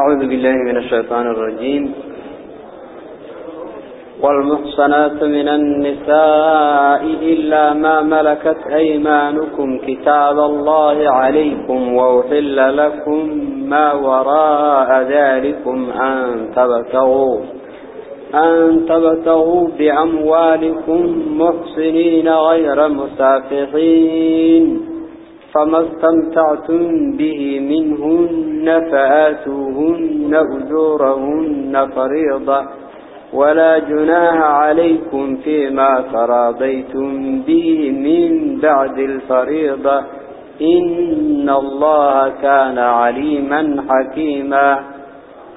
أعوذ بالله من الشيطان الرجيم. والمحصنات من النساء إلا ما ملكت أيمانكم كتاب الله عليكم وأحل لكم ما وراء ذلكم أن تبتغوا أن تبتغوا بأموالكم محصنين غير مسافحين. فما استمتعتم به منهن فآتوهن أجورهن فريضة ولا جناح عليكم فيما تراضيتم به من بعد الفريضة إن الله كان عليما حكيما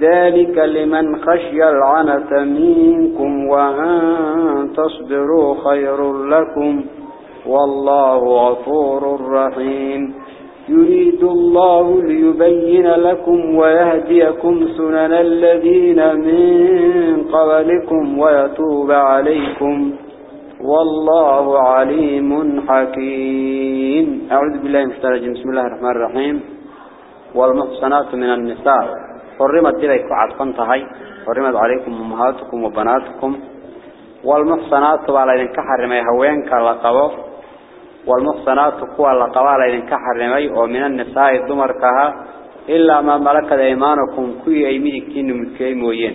ذلك لمن خشي العنة منكم وأن تصبروا خير لكم والله غفور رحيم. يريد الله ليبين لكم ويهديكم سنن الذين من قبلكم ويتوب عليكم. والله عليم حكيم. أعوذ بالله من الشيطان الرجيم. بسم الله الرحمن الرحيم. والمحصنات من النساء. حرمت دليك عطفنتهي حرمت عليكم أمهاتكم وبناتكم. والمحصنات على إذن كحرمي هوينك لقبه والمحصنات قوى لقبال إذن كحرمي. ومن النساء الدمر كها إلا ما ملكت أيمانكم كي أيمينكين ملكي موين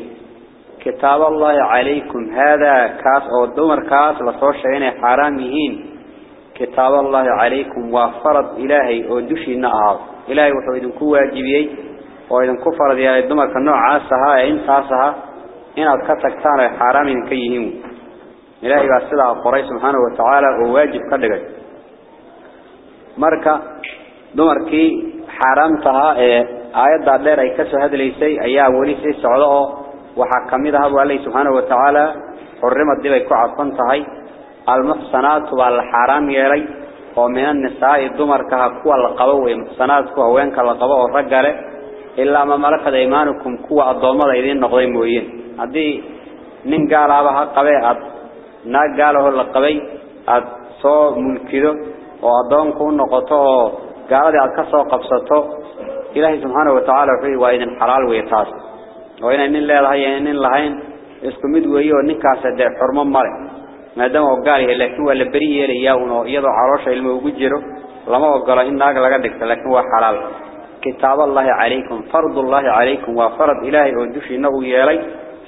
كتاب الله عليكم. هذا كاس أو الدمر كاس لصوشين حراميين. كتاب الله عليكم. وفرض إلهي ودشي النعاض إلهي وإن كفر ذي آية الدمر كنوع عاسها إن عاسها إن أتكتك ثان حرام إن كيهم إلهي بأسلع قريش سبحانه وتعالى وواجب كذلك مركا دمر كي حرام تها إيه، آيات دادير أي كسو هذا ليسي أي أولي سي سعوده وحاكمي ذهبوا عليه سبحانه وتعالى حرمت دي بيكو عطان تهي. المحسنات والحرام يري ومن النساء الدمر كها كوى القبوة المحسنات كوى وينك القبوة الرجالة. Ma malakada iimaanukum kuwa adoomada idin noqday mooyeen hadii nin gaalaaba ha qabay ad naag gaalaho la qabay ad soo mulkido oo adoonku u noqoto oo gaaladii aad ka soo qabsato ilaahay subxaanahu wa tacaala wuxuu waa idin xalaal weeye taas oo inay nin leedahay iyo nin lahayn isku mid weeye oo ninkaas dee xurmo male maadaama oo gaal yahay laakiin waa la beri yeelayaa un كتاب الله عليكم فرض الله عليكم وفرض إلهي ودفي إنه إلي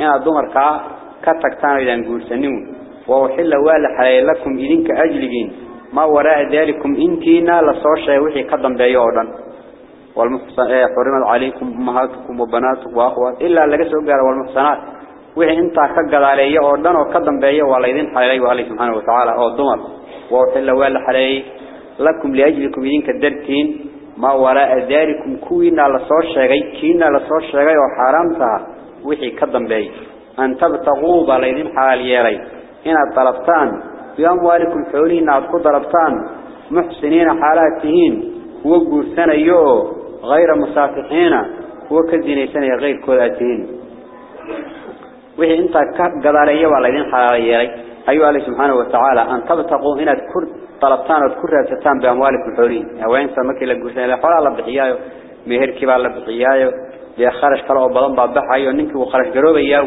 إن الدمر كا كتكتان إذا نقرسنون ووحل وال حلي لكم إذنك أجلقين. ما وراء ذلكم إنكينا لصوشة وحي قدم بيوردا والمحسن إيه، عليكم أمهاتكم وبناتكم وأخوات إلا لقسوا قال والمحسنات. وحي إنتا كقض علي أوردا وقدم بيو والإذن حلي وعليه سبحانه وتعالى. أو الدمر. ووحل وال حلي لكم لأجلكم إذنك الدركين. ما وراء ذلكم كوينا لصوشة كينا لصوشة وحرامتها وحي قدم بيه أن تبتغوا بالذين حاليه إن طلبتان بأموالكم حولين عدكو ضربتان محسنين حالاتهين. وقور سنة يو غير مسافقين وكذين سنة غير كولاتهين. وهي انت قدارية والذين حاليين أيها الله سبحانه وتعالى أن تبتقوا هنا تكر طلبتان وذكر رأستان بأموالكم حولين أولين يعني سمكي لقوسين لحول على بحياه مهير كبار لبحياه لأ خرج طلعوا بضم بحياه وننكي وخرج قروب إياه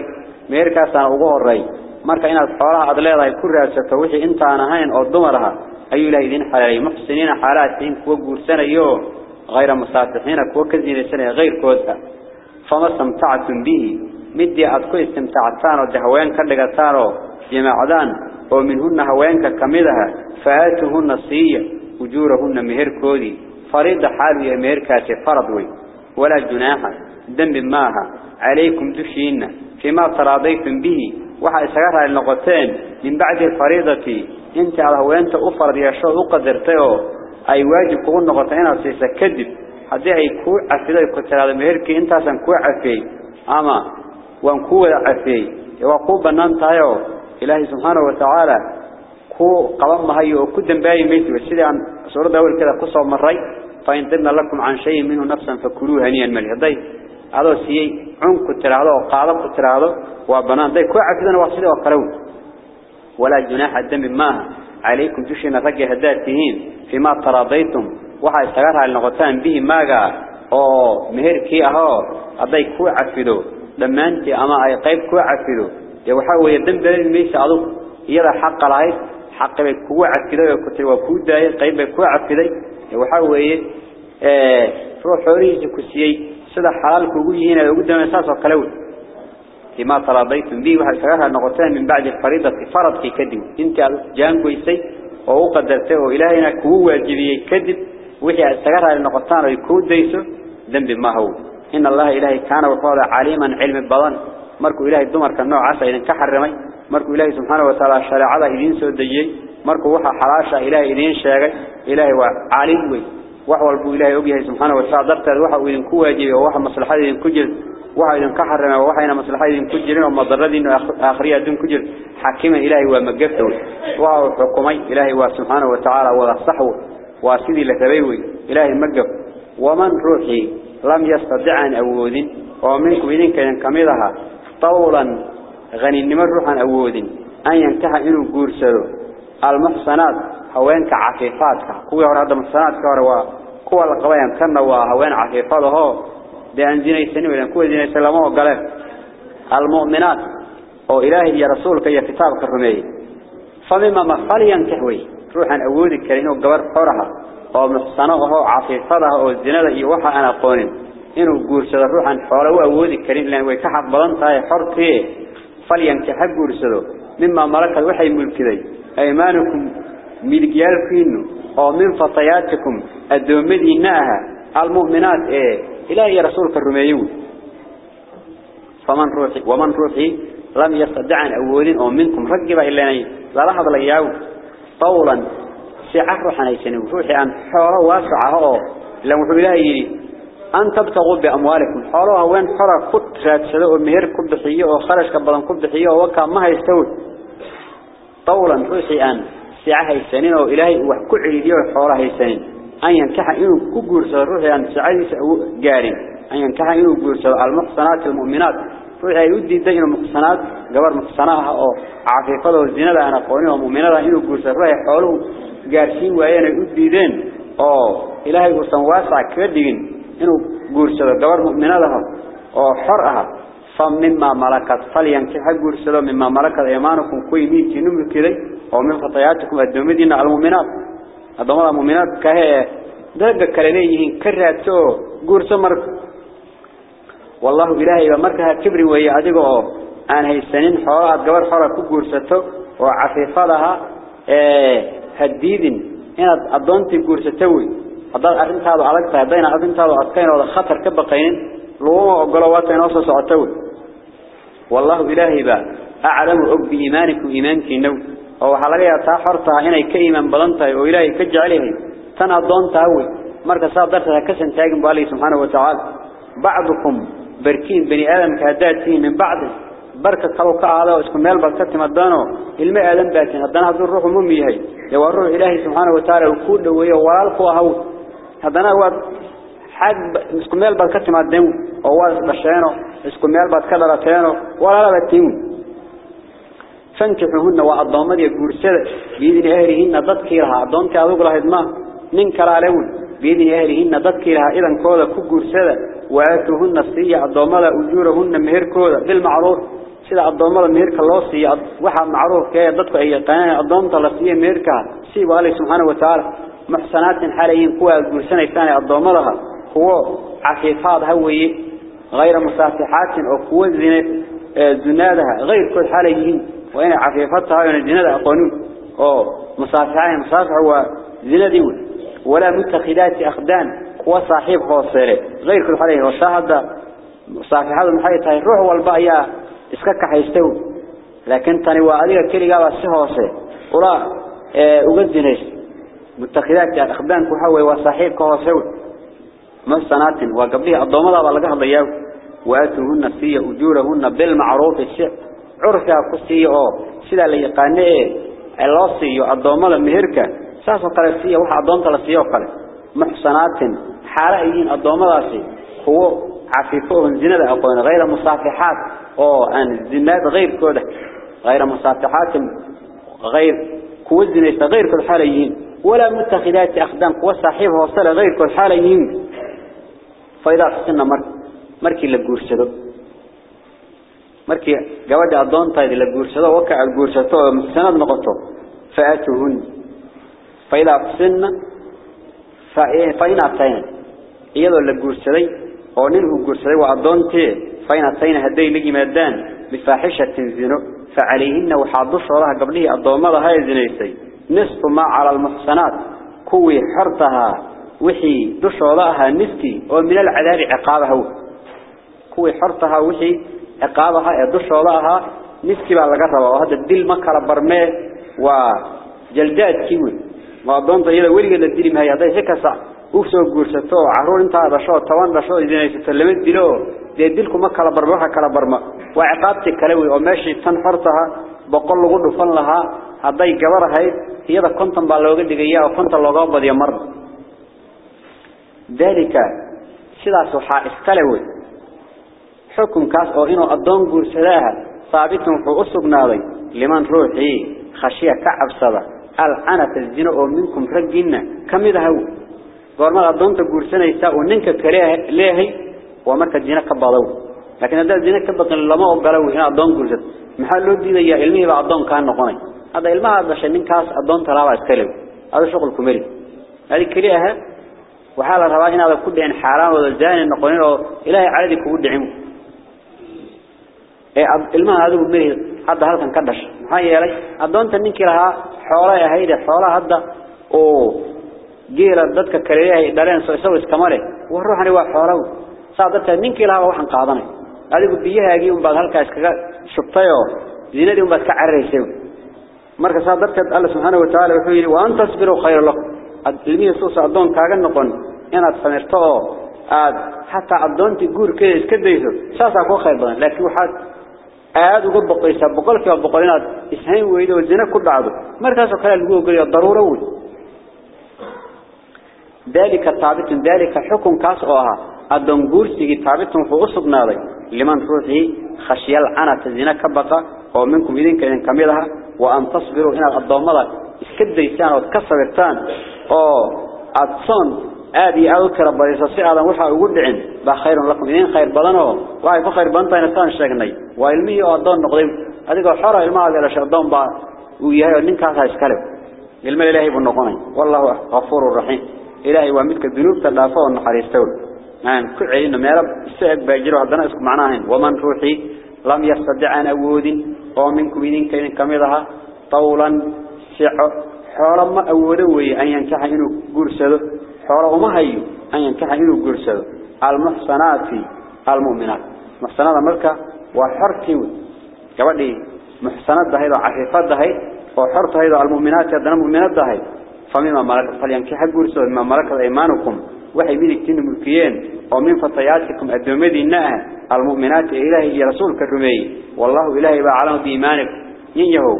مهير كاسان أبوه الرأي. مارك إن الحولها عدلية رأي كل رأستان إنت أنا هين أو الضمرها أي لايذين حالي مفسنين حالاتين كوكور سنة يوه غير مصاتحين كوكزين سنة غير كوزها فما استمتعتم به. مدي أدكو استمتعتان ودهوين كردقتان ومعدان ومنهن هوانك كمدها فآتهن الصية أجورهن مهر كودي فريد حال يا مهر كاتي فرض وي ولا جناح ذنب ماها عليكم دشين فيما تراضيتم به وحا إسغارها النقطين من بعد الفريضة انت على هوانت أفرد يشاء أقدرته أي واجب كون نقطين سيسا كذب haddii ay ku cafido ku tiraado meherkii intaasan ku cafiyay ama waan ku wada cafiyay waa ku إلهي سبحانه وتعالى كو قوام هاي وكو دنباي ميت وشدي عن صورة أول كذا قصة من فإن دمنا لكم عن شيء منه نفسا فكلوه هنيا ملح داي هذا سيئي عم كتر على وقال كتر على وابنان داي كو عكذا واصل وقرون ولا جناح الدم ما عليكم تشي جوشين رجي هداتهين فيما تراضيتم. waxa sagar hal noqotaan bihi maaga oo meherkii ahaa aday ku لما أنت أما ay qayb ku cafido waxa weeye dambeeyay meesha adu iyada xaq lahayd xaq bay kugu cafiday oo ku tiri waa ku daayay qayb bay ku cafiday ee waxa weeye ee ruux xoolihiisa ku siiyay sida xalaal kugu yihiin ay ugu dameysaas oo kale فيما تراضيتم به waxa isaga raal noqotaan min ba'di fariidati faradki kadib inta jaan goysay oo u qadartay oo ilaahayna kugu waajibiyay kadib وحي استغرها لنقطان ويكود ديسو ذنب ما هو إن الله إلهي كان وقال عليما علم البضان مركو إلهي الدمر كالنوع عسى إذن كحرمي مركو إلهي سبحانه وتعالى الشريعة إذن سوديي مركو وحا حراشة إلهي إذن شاقي إلهي وعالم وي وحوى البو إلهي أبيهي سبحانه وتعالى درت وحا إذن كواجي وحا مصلحة إذن كجل وحا إذن كحرمي وحا إذن مصلحة إذن كجل وما ضرد إنه آخرية دون كجل حكيما إلهي ومقفته وحا حكمي إلهي وسبحانه وتعالى وصحوه واسيدي لتبيوي إلهي مقف ومن روحي لم يستطع أن أود ومنكم إذن كان كميدها طولا غني النمر روحا أود أن ينتهى إنه قرسله المحصنات هوينك عفيفاتك كوي هور هذا محصنات كوروا كوي القبائن كنا وهوين عفيفاته بأن زيني سنة ولن كوي زيني سلامه وقاله المؤمنات. أو إلهي يا رسولك يا كتابك الرمي فمما مفعل ينتهوي روحا أودي كرينه قبر حرها أو محصنه أو عفيفته أو الزنا iyo waxa aan إنه جورسلا روح عن حاله وأودي كريم لأن ويتحب بلن طاي حركه فلينتحب جورسلا مما مركز وحي ملك ذي أيمانكم ملجيال فين أو من فطياتكم الدومدي ناها المؤمنات إيه إلهي رسولك الرميون فمن روحي ومن روحي لم يستدع عن أولين أو منكم رقب إلا ني لا لحظ لياو طولا سعح روحا نيسان وفوحي عن حوالا واسعها لما حب الله يريد أن تبتغوا بأموالكم. حولها وين حرى كترات سداء مهر كبحية وخرج كبضان كبحية ووكا ما هيستوي طولا روحي أن سعها السنين وإلهي وحكو عيدي وحولها السنين. أن ينكح إنه كقرس روحي أن سعيد جارين. أن ينكح إنه قرس المحصنات المؤمنات. روحي يودي دين المحصنات قبر محصناها أو عفيفته الزنا أنا قوني ومؤمنة إنه قرس روحي حوله جارسين وأنا يودي دين. أو إلهي قرسان واسع كردين إنه قرس قبر مؤمنة لهم أو حرها فمما ملكت. فلينكح قرس مما ملكت. إيمانكم كوي ميتي نملك كذي أو من خطياتكم الدومدين المؤمنات. الضمان المؤمنات كهي. درجة كليهين كرهتو قرس مرك. والله إلهي بمركها كبري وهي أدقه أن هي السنين حوالات قبر حوالات كقرسته وعفيفادها آه هديد. إن أدونتي قرستوي هذا أرنت هذا علاج فهذا أنا أرنت هذا أتقين هذا خطر كبقين لو قلوات ينصص عتول والله إلهي با أعلم أب إيمانك إيمانك نو أو حلاقي أتحرت هنا كإيمان بلنتي وإلهي كجعله تنا ضن تأوي مرت صادرت كسن تاجم بالي سبحانه وتعالى بعضكم بركين بني آدم كهداتين من بعض بركة خلوك على واسكم مال بركات ما دانوا الماء لم باكين دان هذا الروح ممي هاي يا الروح إلهي سبحانه وتعالى وكل ويا ورالك وهو ahaw hadana waa xad isku meel bad ka timaadeen oo waa dhasheeno isku meel bad ka dhalateeno walaalaba tiin فانكحوهن وأضامد يقرسد بإذن أهلهن ضدكيرها أضامك أذوق لها إدمان من كرالون بإذن أهلهن ضدكيرها إذن كوذا كقرسد وآتوهن الصية أضامد أجورهن مهر كوذا بالمعروف. سيدا أضامد مهر كاللوصي وحا معروف كي ضدك أي قناة أضامد الصية مهر كها سيبا الله سبحانه وتعالى. محسنات حاليين قوة القرسنة الثانية أضامدها هو عفيفات هوي غير مسافحات أو قوة زنادها غير كل حاليين. وإن عفيفتها وإن الزنا أقونون أو هو زنا ديول ولا متخذات أخدان هو صاحب صيرة. غير كل حاله وشاهد مصافحة المحيط هاي روح والباقية اسكك حيستوي. لكن تاني وأديك كلي قال السهوة ولا أقدنيش متخذات أخدان كحوي وصاحب هو سوي محصنات وقبلها الضمضة بالله ضياو. وآتوهن سي أجورهن بالمعروف الشيء. عرفها قصية سيدا اللي يقانيه الله سيو الضمضة مهركة. ساسا قلسية وحا الضمضة لسيو قل محصنات حالئين الضمضة سي هو عفيفوهن زنة أقوين. غير مصافحات. أو أن الزنات غير كودة. غير مصافحات. غير كوزنة. غير كل حاليين ولا متخذات أخدام قوة صاحبها وصل غير كل حاليين فإذا حسنا مر مركي لجورسدو مركي جواد أضون طيب لجورسدو وقع الجورسدو سند نقطه. فأتوهن. فإذا حسنا فإن أتينا إيضا لجورسدي أو ننه جورسدي وأضونتي فإن أتينا هدي لجي مادان. بفاحشة زنو فعليهن وحاضر الله قبله الضوامضة هاي الزنيسي نصف ما على المحسنات كوي حرتها وحي دشودها نفتي ومن العذاب عقابها. كوي حرتها وحي عقابها دشودها نفتي بقى لقربها وهذا الدل مكر برمه وجلدات كيوي. وأظن طيلة ولي قد الدل ما هي هذا هكذا. وفسو قرسطو عرور انت شو طوان شو إذا يتسلمت دلو دي دلكم مكر برمها كلا وعقابتك كلوي وماشي تنحرتها بقول له قلوا لها هذا جبر هاي هي ذا كنتم باللوجة دقيقة وكنت اللوجة بدي مر ذلك سلا صحاء استلوي حكم كاس أو إنه الضم جرسلاها ثابت في أسق ناضي لمن روحي خشية كعب صدا العنة الزنا أو منكم رجينا كم إذا هو قرما الضم تجرسنا يساء وننك كريه ليه ومركز الزنا كبضو لكن هذا الزنا كبض لما أقبلوا هنا الضم جرست محل دي يا علمي الضم كان نقني هذا علمها هذا شيء كاس الضم ترى استلو هذا شغل كمري هذه كريهة وحال الرباء إن هذا كله عن حرام والزاني النقلين إلهي عادي كود عمو إيه الماء هذا بمري هذا هذا كان كدش. هاي لي أدون تنيك لها حولا يا هيدا حولا هذا. أو جيل ضدك كريه دارين سو سو إسكماله وروح أنا واحد حولا صادت تنيك لها واحد قاضني. هذا بيجيها يجي وبعد هالك إسكا شطيو زينة وبعد كعريسه مركز صادت الله سبحانه وتعالى وحيي وأن تصبروا خير لكم ilmihi suusa adoon kaaga noqon inaad samirto oo aad hatta adoonti guurkeeda iska dayso saasa ku khayr badan laakiin waxaad aad uga boqaysaa boqol inaad ishayn weydo oo zina ku dhacdo markaas oo kale lagu ogoliyo daruuro ان الضومده اسكديسان أو كسبتان oo adson aad iyo aad u kala bariso si aadan waxa ugu dhicin ba khayr lakum idin khayr oo وأن تصبروا هنا الضوامة وتكسر وكسرتان أو أتصن أبي أوك رب إذا سأل مرحى وقول عن بخير لكم إن خير بلنه وعي فخير بنتين الثاني شجني وعلمي أضن نقدم هذا حرا الماء على شردم بعد ويا من كذا إسكلب علم الله بالنقاني والله غفور رحيم. إلهي وملك الذنوب تلافون حريستول. نعم كل عين مرب سأك بيجروا هذا اسم معناهن. ومن روحي لم يستدع أن أودن أو منكم إذن كين كمدها طولا سعر حول ما أودوه أن ينكح إنه قرسده حول ما أن ينكح إنه قرسده المحسنات المؤمنات. محسنات ملكة وحركي كبال لي محسنات دهيد وعحيفات دهيد وحرط هيد المؤمنات يدنا مؤمنات دهيد فمما ملكة فلينكح قرسده مما ملكة إيمانكم. وحي من كين ملكيين ومن فتياتكم الدومي دي المؤمنات إلهي يا رسولك الرمي والله إلهي با عالم بإيمانك ينجهو.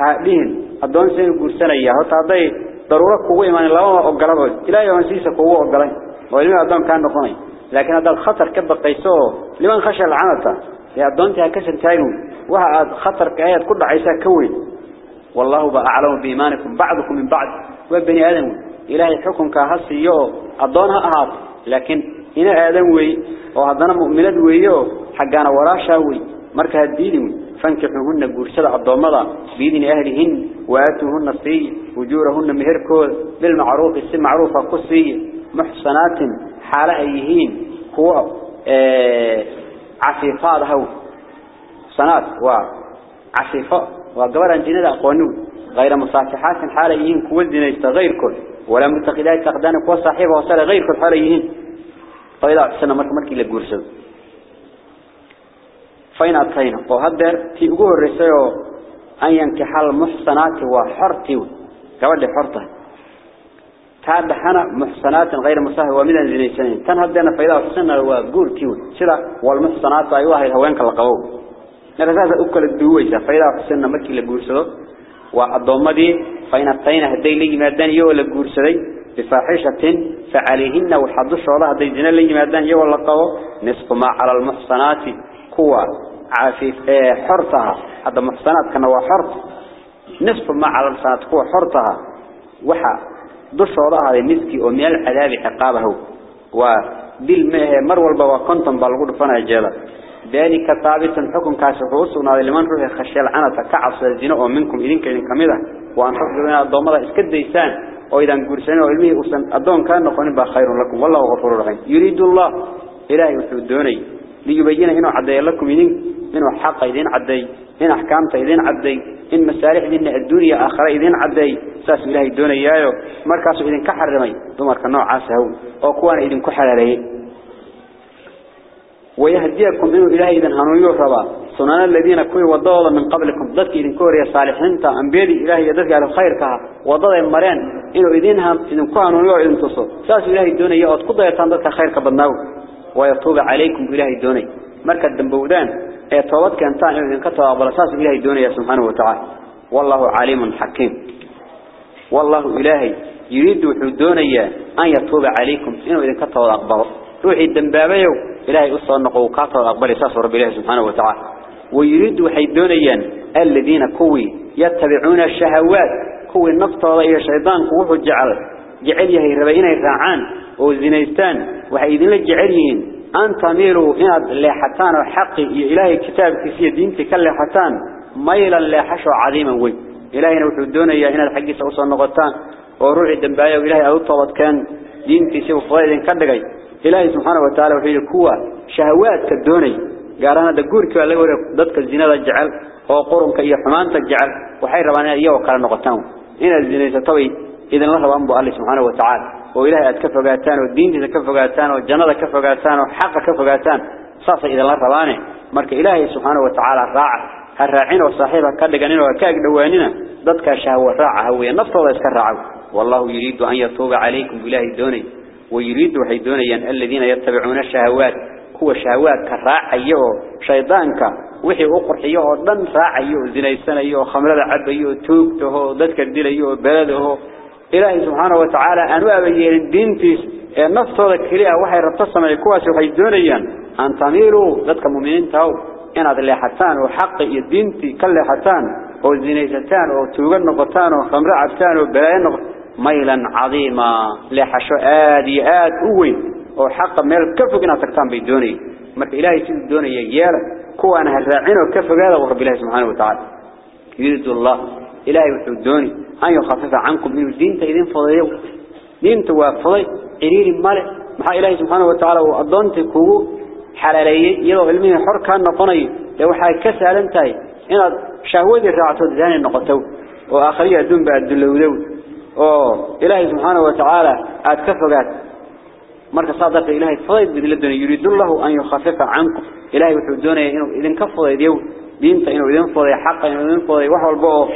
هادين أدون سين قرسان إياه. وطاعدين ضرورة قوة إيمان. الله وما إلى يوم سيس قوة أقربه وإلهي الدون كان نقوني لكن هذا الخطر كبق يسوه لمن خشى العنطة يا الدون كسر انتينه وهذا خطر كآيات كل عيسى كوي والله با أعلم بإيمانكم بعضكم من بعض. وبني آدم. إلهي حكم كهالسي يوه. الدون هاهات لكن aadan weey oo hadana mu'minad weeyo xaqana walaasha weey marka hadiidin فانكحوهن قرشد الضمضة بإذن أهلهن. وآتوهن الصي وجورهن مهركود بالمعروف السم معروفة قصي. محسنات حال أيهين. هو آه عفيفات هو. سنات وعفيفة وقبر أن جنة غير مصافحات حاليين كوزن غير كل ولا متخذات تقدان كوا صاحبة وصل غير كل حاليين فإذا سنة مرك مرك إلى جورسد فين أتينا. وهذا في أقول الرسالة أن ينكح المحصنات وحرتي. قبل حرته تعب حنا محصنات غير مساه ومن الزنيسين كان هدينا فإذا حسنا وقول تيون سلا والمحصنات أيها الهوانك القوو نرساسة أكل الدويسة فإذا حسنا مركي لقورسده وأضمدي فإن الطين هدي لي مادان يو لقورسدي بفاحشة فعليهن وحدش الله هدي جنا لي مادان يو لقوو نصف ما على المحصنات قوة عافيف حرتها. هذا محصنات كان هو حرت. نصف ما على المحصنات قوة حرتها. وحا dushooda ahaaday miski oo meel cadaabi ciqaabahu waa dil mehe mar walba waa ذلك ثابت حكم كاسحوس ونادي لمن روح خشى العنة كعص الزنا أو منكم إذا كان كمدة وأن حكمنا الضم هذا إسكت إنسان أو إذا قرشنا علمي أصلا الضم كان نخون بخير لكم. والله غفور رحيم. يريد الله إلهي وتدوني ليبين هنا عدي لكم إذا من حق إذا عدي إن أحكام تيدين عدي إن مسارح إذا الدنيا آخر إذا عدي. ساس إلهي دوني يايو. مركز إذا كحرمي ثم كنوع عسهو أو كون إذا كحر عليه ويهديكم إنه إلهي إذن هنويو ربا سنان الذين كوي وضوضا من قبلكم. ضدك إذن كوريا صالحين تا. أنبيدي إلهي يدرك على الخير كها. وضوضا المرين إنه إذن هم إذن كو هنويو إذن تصو ساس إلهي الدوني يأت قضى يتان خير كبناو. ويطوب عليكم إلهي الدوني. مركز دنبودان. توبت كانتان إذن كتوا أبلا. ساس إلهي الدوني سبحانه وتعالى. والله عليم حكيم. والله إلهي يريد وحدوني أن يتوب عليكم. إنه إذن كتوا أقبض روحي الدنبابيو إلهي أصلا نقو كتوا أقبل ساس رب الله سبحانه وتعالى. ويريد وحدوني الذين كوي يتبعون الشهوات كوي النفط إلى شيطان كوه جعل جعل يهي ربعين يرعان وزنيستان وحيدين لجعلين أن تميروا إن لحتان وحقي إلهي كتاب كسي دينتك لحتان ميلا لحشو عظيما وي. إلهي نوحو الدنيا إن الحق سوصا النغطان وروح الدنبايا وإلهي أوطبت كان دينتي سيو فضائل كدقي إلهي سبحانه وتعالى وحيد كوا شهوات كالدوني. قارانا دقورك والله ورق ضدك الزنا الجعل وقرنك إيا حمان تجعل وحي ربانا إيا وقال النغطان إن الزنا ستوي إذن الله ربان الله سبحانه وتعالى. وإلهي أتكفقاتان والدين تكفقاتان والجنة كفقاتان وحق كفقاتان صاصة إذا الله ربانه مرك إلهي سبحانه وتعالى راعه الراعين والصاحبة كدقانين وكاك دوانين ضدك شهوة راعة هو النفط ولا يسكر والله يريد أن يتوب عليكم بإله دوني ويريد وحي دوني الذين يتبعون الشهوات. هو شهوات كراع أيه شيطانك. وحي أقرحيه ودن راع أيه زنيسان أيه خمرة عب أيه توقته ضدك الدين أيه بلده إلهي سبحانه وتعالى أنواع بيين الدين تيس. ولا كليا وحي رتصم الكواس وحي دوني أن تميلوا ضدك مؤمنين تاو إن هذا اللي حتان وحق الدين تي كل حتان. وزنيستان وتوغن نقطان وخمرة عبتان وبلاين نقطان. ميلا عظيما لحشو آدي آد أوي. وحق ميل كفقنا تكتان بيدوني مرك إلهي سيد الدوني يجيال كوانا هالراعين وكفق هذا ورب الله سبحانه وتعالى. يريد الله. إلهي وحدوني أن يخفف عنكم من الدين تإذن فضيو دين توافضي إليل المالك محا إلهي سبحانه وتعالى وأضونت كوو حلالي. يلو علمي حر كان نقني. لو حاي كسهل انتهي. إن شهودي رعتو ذاني النقطو وآخرية دون بعد دلودو oo ilaahay subhanahu wa ta'ala aad ka fogaad marka saadaka ilaahay fayd bidilladuna yuridullahu an yukhaffifa ankum ilaahay wuxuu doonayaa inuu idin ka fudaydiyo diinta inuu idin fuday xaq inuu idin fuday wax walba oo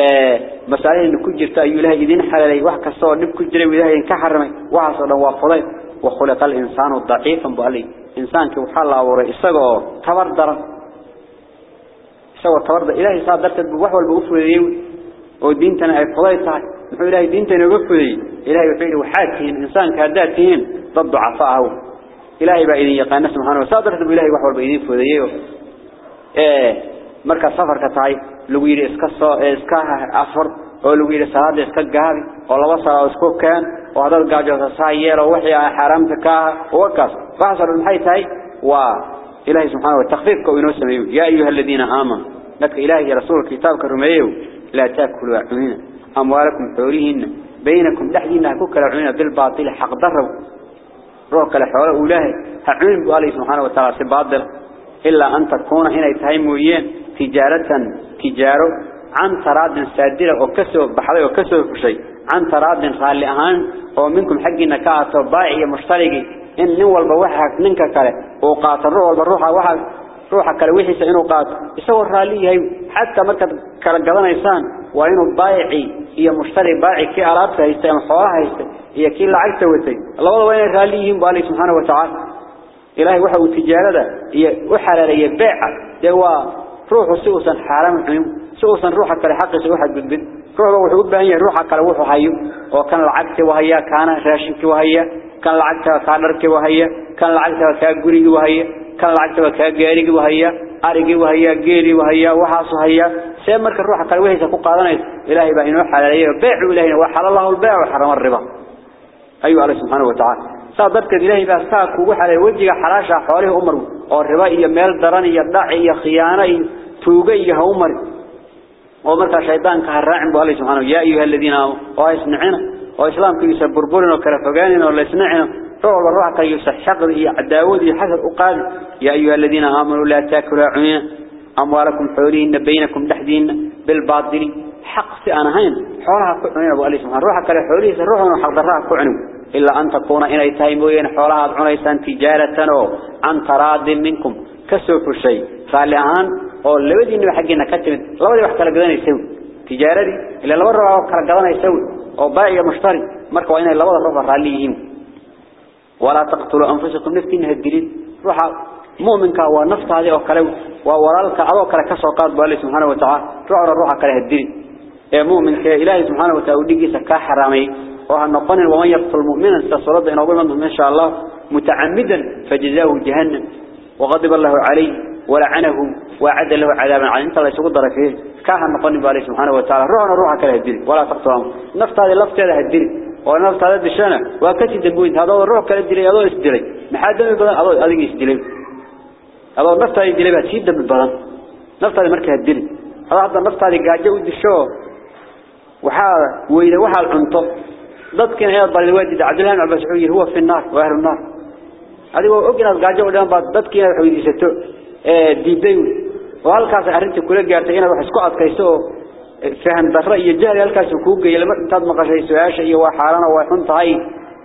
ee masaalihin ku jirta ayuu ilaahay idin xalalay wax kasta oo dib ku jiray ilaahay ka xarimay waxa soo dhan waa fuday wa khulaqal insaanu daciifan bali insaanka waxa la abuuray isagoo tabar daran isagoo tabar daran ilaahay saadarteed wax walba u fudeeyay oo diintana ay fuday tahay نحن إلهي دينتا نقفذي إلهي بفعله حاكين إنسان كهداتين ضد عصاءه إلهي بإذن يقال نفسه محانه وصادرت بإلهي وحور بإذن فذيه إيه مركز صفر كتاعي لويري إسكاها إسكا أصفر ولويري سهاد إسكاها قابي والله وصل على إسكوك كان وهذا القاجة سايير ووحي حرامتك ووكس فحصل المحيطي وإلهي سبحانه وتخفيفك وينوسم يا أيها الذين آمن لك إلهي رسول الكتاب كرمعيه لا تأكلوا أعلمينه أموالكم حوريهن بينكم لحدين كوكلا عينا بالباطل حق ضرب. روح كلا حوالي أولاه هعين بألي سبحانه وتعالى سبادل إلا أن تكون هنا يتهيمويين تجارة تجارة عن تراد سادرة وكسو بحضي وكسو فشي عن تراد خالي ومنكم حقنا كاتو باعي مشتركي. إن نوال بوحك منك كله وقاتل روح والبروح واحد روح كله وحي سإنه قاتل يسوي رالي هاي حتى مركز كلا قضنا إنسان. وإنه بايعي. هي مشتري بايعي. كي أرابته يستيم حوالها يستيم هي كي لعقت وتي الله وين راليهم بالله سبحانه وتعالى. إلهي وحو التجارة هي وحلال هي بيع. دوا روح سوسا حرام حيو سوسا روحك لحق سوحك بالبد روح وحو بهي روحك لوحو هيو وكان العقد وهي. كان راشك وهي. كان العقد كان وهي. كان العقد كان وهي. كان العقد كان جاري وهي أرجي وهي جيري وهي وحاص وهي سير مرك الروح كان وهي سكوا قادنا إلهي بينه حلال بيع إلهي وحل الله البيع وحرم الربا أيها الله سبحانه وتعالى صادرت إلهي بأساك وحل وجه حراشة حواليه أمر والربا إيا ميل دراني يدعي إيا خيانة توقي إيا أمر ومرك شيطان كهرعن بالله سبحانه يا أيها الذين آمنوا وإسنعنا وإسلام كي يسبربرنا وكرفقاننا ولا يسنعنا روح كي يسحق إيا عداود حسب أقاد يا أيها الذين آمنوا لا تأكلوا عينا أموالكم حولين بينكم تحدين بالباطل. حق أنا هين حولها كعنين أبو علي سبحانه روحك لحوليه روحنا حق ضرها كعنين إلا أن تكون إلي تايموين حولها عنيسان تجارة عن تراد منكم. كسوف الشيء. فالآن oo labadiina xaqina ka timid labadii wax kala gadanaysaa tijaaradii ila laba roob kala gadanaysaa oo baa'iga mushtari marka waa ولا تقتلوا أنفسكم. نفتي نفتين هالجلد روح مؤمن كوا نفط هذه أو كلام ووالك على كلام كسوقات بالله سبحانه وتعالى. روح روح الدين يا مؤمن كإله سبحانه وتعالى وديجس كحرامي وهالنقان ومن يقتل مؤمنا سأصرده إن أبوه منهم إن شاء الله متعمدا فجزاه جهنم. وغضب الله عليه ولعنه وعد له عذابا على إن الله يسقط درفيه كهالنقان بالله سبحانه وتعالى. روح روح كله الدين ولا تقتلهم نفط هذه لفت الدين ونفط هذا بشانه وكتي دبوين هذا الروح كلا هدري هذا يسدري محادم بدن هذا هذا يسدري هذا نفط هذه هدري بس يدب بدن نفط هذه مركه هدري هذا نفط هذه قاعدة ودشوا وحال وإذا وحال عنطه ضد كان هذا الوادي عبد الله بن عباس هو في النار وأهل النار. adigoo og inaad gaajo u dhan baad dadkiina wax weydiisato ee diiday oo halkaas arrinta kula gaartay inaad wax isku فهم دخرة يجهل يلكس كوكا يلما انتاد مقاشي سواشا إيه وحارانا وحنطعي.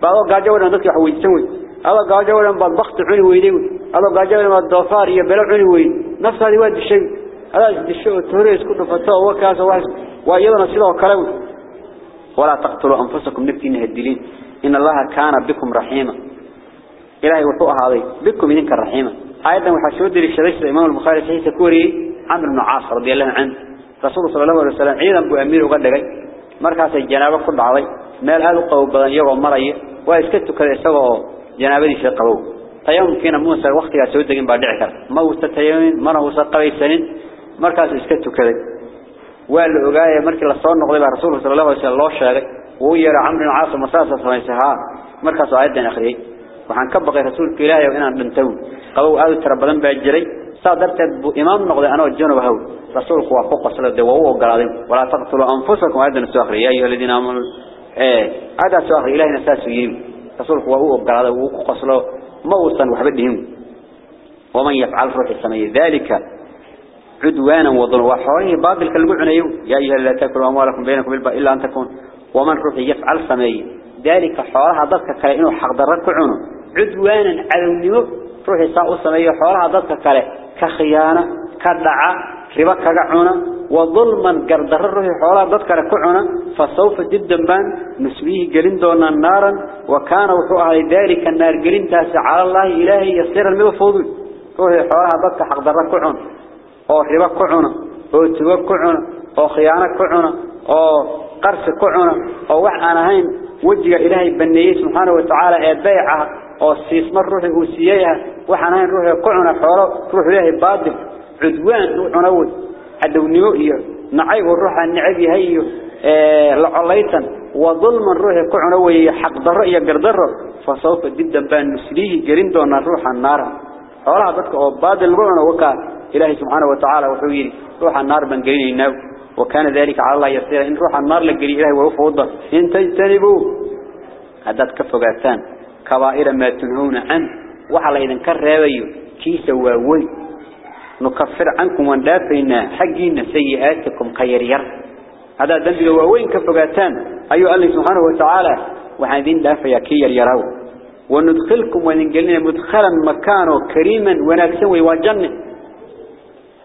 بابا قاجاونا نسيح ويسوي بابا قاجاونا بالبخت عنه ويدي بابا قاجاونا بالدوفار يبلع عنه ويدي نفس هذا يواد الشيء. هذا الشيء التوريس كنت فتاة وكاسا وحس وأيضا نسيله وكلاوه ولا تقتلوا أنفسكم نبتين هدلين إن الله كان بكم رحيما. إلهي هو هذا بكم إنك الرحيما أيضا وحشودي للشريس الامام البخاري الشيء سكوري عمرو بن عاص رضي الله عنه. رسول صلى الله عليه وسلم عيدا بو أمير وقد لقي. مركز الجنابة كل عضي مال هذا قوة بدن يغو مرأي. وإسكتوا كذا يسوى جنابة دي شقبو تيوم كان موسى وقت يسود لكن بعد عكر موسى تيوم مرة وسقى سنين. مركز إسكتوا كذا. وقال له مركز لصور نقضي رسول صلى الله عليه وسلم الله شاغي ويرى عمرو بن عاص مساسة سميسها مركز baqay rasuulka ilaahay inaan dhinto qabow aad u tira badan baa jiray ku qosla de waa u ogolaaday wala taqtulu anfusakum adan soo akhriya ayu alladina amanu ee ada soo akhriya ilaahina saas yiri rasuulku waa u ogolaaday uu ku qoslo ma uusan waxba dhihin waman yafcal ruuxi samay dalika عدوانا وظلم وحوله باطل كالقو عنيو يا أيها لا تأكلوا أموالكم بينكم إلا أن تكون ومن روحي يفعل سمي ذلك حوالها ضدك كائنه حق ضرك عنه عدوانا على النمو روحي ساء السمية حولها ضدك كله كخيانة كدعاء ربا كعونة وظلما قردر روحي حولها ضدك كعونة فسوف جدا بان نسبيه قلن دون نارا وكان وحوها ذلك النار قلن تاسع على الله إلهي يصير المفوض. روحي حولها ضدك حق ضرك كعونة أو ربا كعونة أو توا كعونة أو خيانة كعونة أو قرص كعونة أو وحنا هين وجه إلهي بنيه سبحانه وتعالى البيعة oo siismar ruuxi uu siiyay waxaan ahayn ruuxi ku cuna xoolo ruux ilaahay baadil cudwaan uu cuna way adownimo iyo nacay oo ruuxa nacab yahay ee la colaytan wa dhulman ruuxi ku cuna way xaq darro iyo gardarro fa sawfa dibdan baan nuslihi gelin doona ruuxa naar xoolaha dadka oo baadil lagu cuna waka ilaahay subhanahu wa ta'ala wuxuu yiri ruuxa naar ban gelinaynaa وكان ذلك على الله يصير إن روح النار لقري إلهي وفوضه إن تجتنبوا هذا كفقاتان كبائر ما تنهون عنه. وحلا إذن كرهبيو كيس واوي. نكفر عنكم واندافينا حقين سيئاتكم خيرير هذا ذنب وين كفقاتان. أيها الله سبحانه وتعالى وحاذين دافيا كير يراو وندخلكم وننقلنا مدخلا مكانه كريما ونكسوي وجنة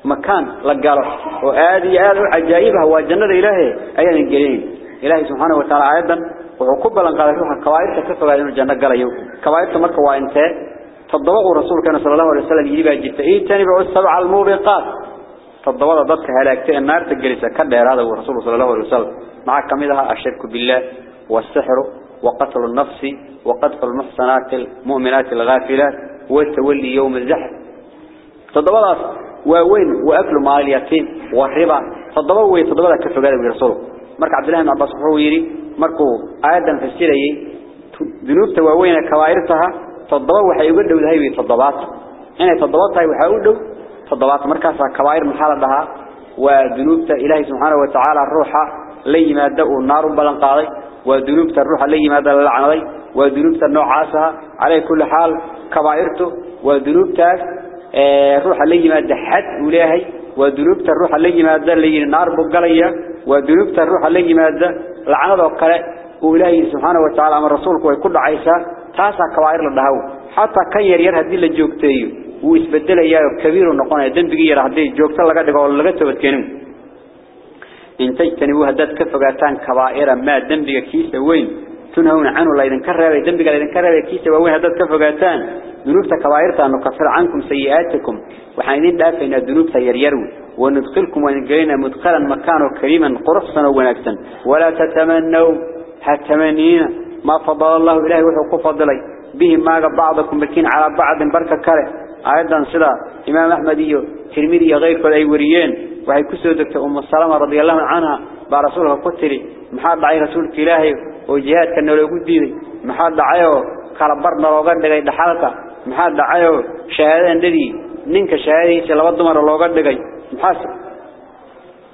مكان لقاله. وآدي آد عجائبها وجنة إلهي. أيها ننقلين إلهي سبحانه وتعالى أيضا وعقوبة لنقال روحا كوائرتا كفقا إنه الجنة قال كوائرتا مركا وإنتهى فالضوء رسولك صلى الله عليه وسلم يجيب أجبت إيه تاني بعو السبع الموبقات فالضوء ضدك هلاكتين النار تجلس كده هذا هو رسول صلى الله عليه وسلم معك كمدها الشرك بالله والسحر وقتل النفس وقتل المحصنات المؤمنات الغافلات والتولي يوم الزحف فالضوء وين وأكل مال اليتيم والربا فالضوء ويتضوء كفر قال برسوله مرك عبد الله بن عباس وحويري مركو في فسيري ذنوب تواوين كوائرتها تضبوا وحيقول له ذهيبي تضبات أنا تضبات هاي وحيقول له تضبات مركز كوائر من حالتها وذنوب إله سبحانه وتعالى الروحة لي ما دقوا النار بلنقاضي وذنوب الروحة لي ما دل العنضي وذنوب النوع عاسها علي كل حال كوائرته وذنوب روح لي ما دحت وليهي وذنوب الروحة لي ما دل النار بقليه ودنوبت الروح اللي مادة لعنة وقلة. وإلهي سبحانه وتعالى من رسولك ويقول عيسى تاسع كبائر للدهو حتى كان يريرها دي لجوكته ويسبدل إياه كبير ونقونا يدن بقية راح دي جوكته لقد دقوا اللغة تبتكينه انتج تنبو هداد كفقاتان كبائر ما دن بقية كيسة وين. تنهون عنه الله إذن كرره دن بقية إذن كرره كيسة وين هداد كفقاتان. دنوبت كبائرتان وكفر عنكم سيئاتكم. وحينين دافين الدنوبت يريرون وندخلكم ونقلنا مدخلا مكانه كريما قرصا ونكسا ولا تتمنوا هتمنين ما فضل الله إلهي وحو فضلي. به ما بعضكم بكين على بعض بركة كره أيضا صدا إمام أحمدي ترمذي غير كل أي وريين. وهي كسودك أم السلامة رضي الله عنها برسولها قتلي. محاد دعي رسولك إلهي وجهاد كان لو قدي محاد دعيه كالبرنا لوغان دغاي دحالتا محاد دعيه شهادة الذي نينك شهادة لبد مر لوغان دغاي محاسب.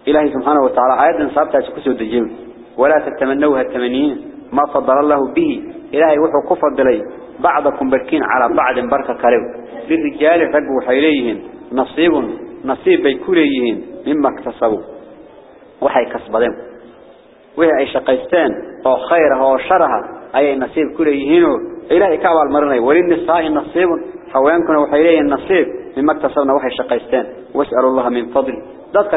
إلهي سبحانه وتعالى أيضا صابتها كسود الجيم ولا تتمنوها التمنين ما فضل الله به. إلهي وحو كفض لي بعضكم بركين على بعض بركة كريو للرجال فقوا حيليهن. نصيب نصيب بيكوليهن مما اكتسبوا. وحي كسبهم وهي أي شقيستان أو خيرها أو شرها. أي نصيب كليهن إلهي كعب المرني وللنساء نصيب حوانكنا وحيليهن نصيب مما اكتسبنا وحي شقيستان واسأل الله من فضل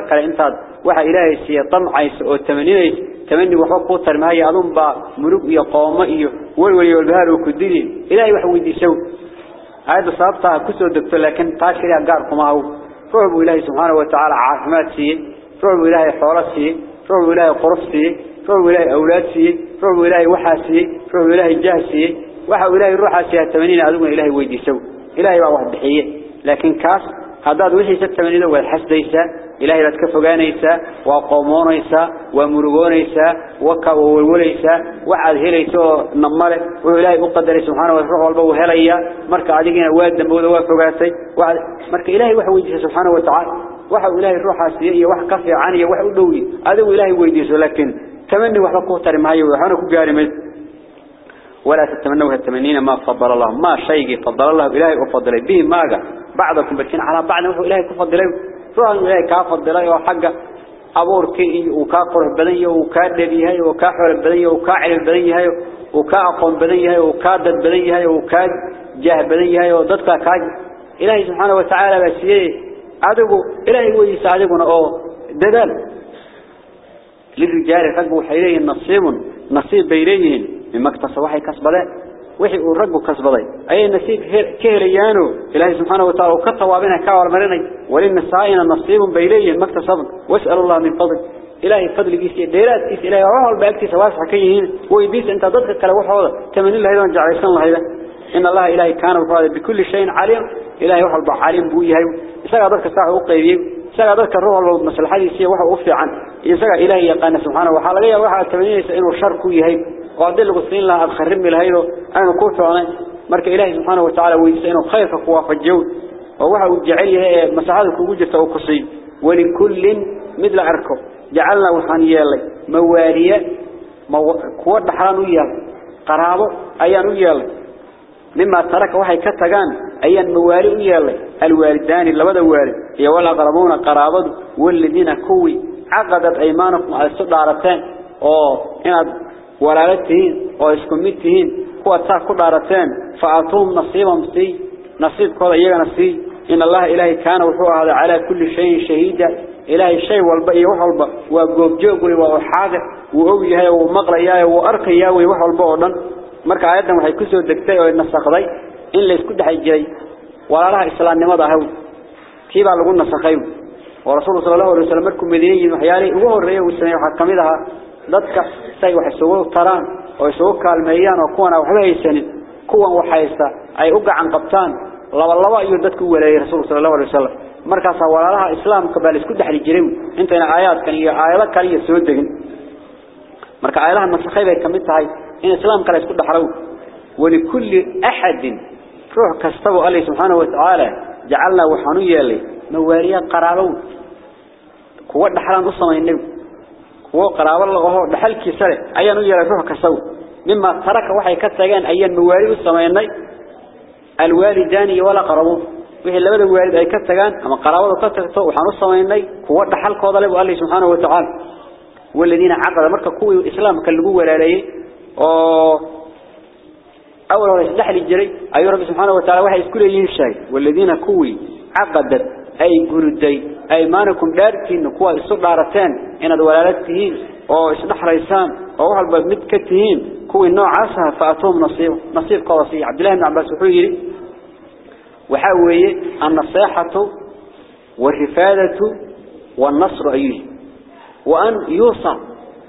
kale intaad waxa ilaahay siiya tamcayso oo tamaninays tamani waxa ku tarmahay adun ba murug iyo qooma iyo walwaliyo baar oo ku dili ilaahay wax weydiisow aad sababta ku soo degto laakiin taas kaliya gaar kuma haw ruuxu ilaahay subhanahu wa ta'ala caafimaad siiye ruuxu ilaahay xoolo siiye ruuxu ilaahay qurux siiye روح إلهي وحاسي روح إلهي جاسي وحا إلهي روح سيها التمانين أدوما إلهي ويدي سو إلهي واحد بحية لكن كاس هذا وحي ست التمانين هو الحس ديسا إلهي لاتكفقانيسا وقومونيسا ومرغونيسا وكاوووليسا وحاد هيليسا نمالك وإلهي مقدر سبحانه وتعالى والبو هليا مركا عديقين الواد دمبوذ وفقاسي وحاد مركا إلهي واحد ويدسا سبحانه وتعالى. وحا إلهي روح سيئي وحا كفي عاني وحا أدوما إلهي ويدسو لكن ku tari maayo waxaana ku gaari mayso ولا تتمنوا التمنين ما فضل الله. ما شيء فضل الله إلهي وفضل به. ماذا؟ بعضكم بركين على بعض وهو إلهي كفضله روحان إلهي كافضله وحق أبورك وكا قرح بدنيه وكا دليه وكا حول بدنيه وكا علم بدنيه وكا أقوم بدنيه وكا دد بدنيه وكا جاه بدنيه وددك كا إلهي سبحانه وتعالى بسيه عدقوا إلهي ويساعدقنا أو ددال للرجال فقوا حيليه نصيب نصيب بيليهن مما اكتسب وحي كسبده وحي ورغو كسبده أي نصيب كهليانو إلهي سبحانه وتعالى وكتوابنا كاور مرني. وللنسائنا نصيب بيليه. ما واسأل الله من فضل. إلهي فضل جيس ديرات كيس إلهي روح باكتي سواسح كيهين. ويبيس أنت ضدك كلا وحوده تمني الله أيضا جعليسان الله أيضا إن الله إلهي كان وفاده بكل شيء عليم. إلهي وحو البحالين بو يهي isaga dadka saax u qaybiyay isaga dadka ruux walba maslaxadiisa waxa uu fiican isaga ilaahay yaqaan subhanahu wa ta'ala. Waxa waxa tabaniyay inuu shar ku yahay وعدل قصين لها أتخرم الهيرو أنا كوف عنه مرك إلهي سبحانه وتعالى ويسأنه خيرك كواف الجود ووحا وجعله مساعدك وجدت وقصي ولكل مثل أركب جعلنا وحانيا لي موالية مو... كواد حران ويال قرابه أيان ويال مما ترك وحي كتغان أي موالي يالي؟ الوالدان لبدا والد ولا قربون قرابد والذين كوي. عقدت أيمانكم على الصدارتين أو إن ولالتهين أو إسكمتهين هو تاكل دارتين. فأعطوهم نصيبا مستي نصيب كذا يجا نصيب. إن الله إلهي كان وحوه هذا على كل شيء شهيدا. إلهي الشيء والبقي وحلبا وقوب جوقي وحاجة وأويها ومقليا وأرقيا وحلبا ودن. waxay ku soo degtay oo nasakhay in la isku dhaxay jiray walaalaha islaamnimada ahaw kiiba lagu nasakhay oo rasuulka sallallahu alayhi wasallam markuu madiinay waxyaali ugu horeeyay uu sameeyay waxa kamid aha dadka say wax soo taraan oo soo kaalmeeyaan oo kuwana waxba haysanin kuwan waxaysta ay u gacan qabtaan laba laba iyo dadku walaayay rasuulka sallallahu alayhi wasallam markaas walaalaha islaamka baa la isku dhaxli jiray intayna aayaadkan iyo aayado kale iyo soo degin marka aayadaha nasakhay bay kamid tahay إن الإسلام قال يسكت حرو ولكل أحد روح كستبه الله سبحانه وتعالى. جعلنا وحنويا لي مواريا قرابو كوا دحلان قصنا النبي كوا قراب الله دحل كسر أيان ويا روح كستبه مما ترك وحي كتجان أيان مواري السمايني الوالدان ولا قربوا وحي لبدا الوالد أي كتجان أما قرابة كتجتو وحنو السمايني كوا دحل لبو الله سبحانه وتعالى. والذين عقد مركا كوي الإسلام كاللقوا ولا ليه. oo أول هو يسلح للجري أي رب سبحانه وتعالى وحي يسكول ينشاي والذين كوي عقدت أي قردي أيمانكم دارتين كوا الصور دارتين إن دولالتهين أو إسلح ريسان أو وحل مدكتهين كوي النوع عاسها فأتوهم نصيب نصيب قواسي عبد الله بن عباس وحيري وحاوي النصيحة والرفادة والنصر أيه وأن يوصى.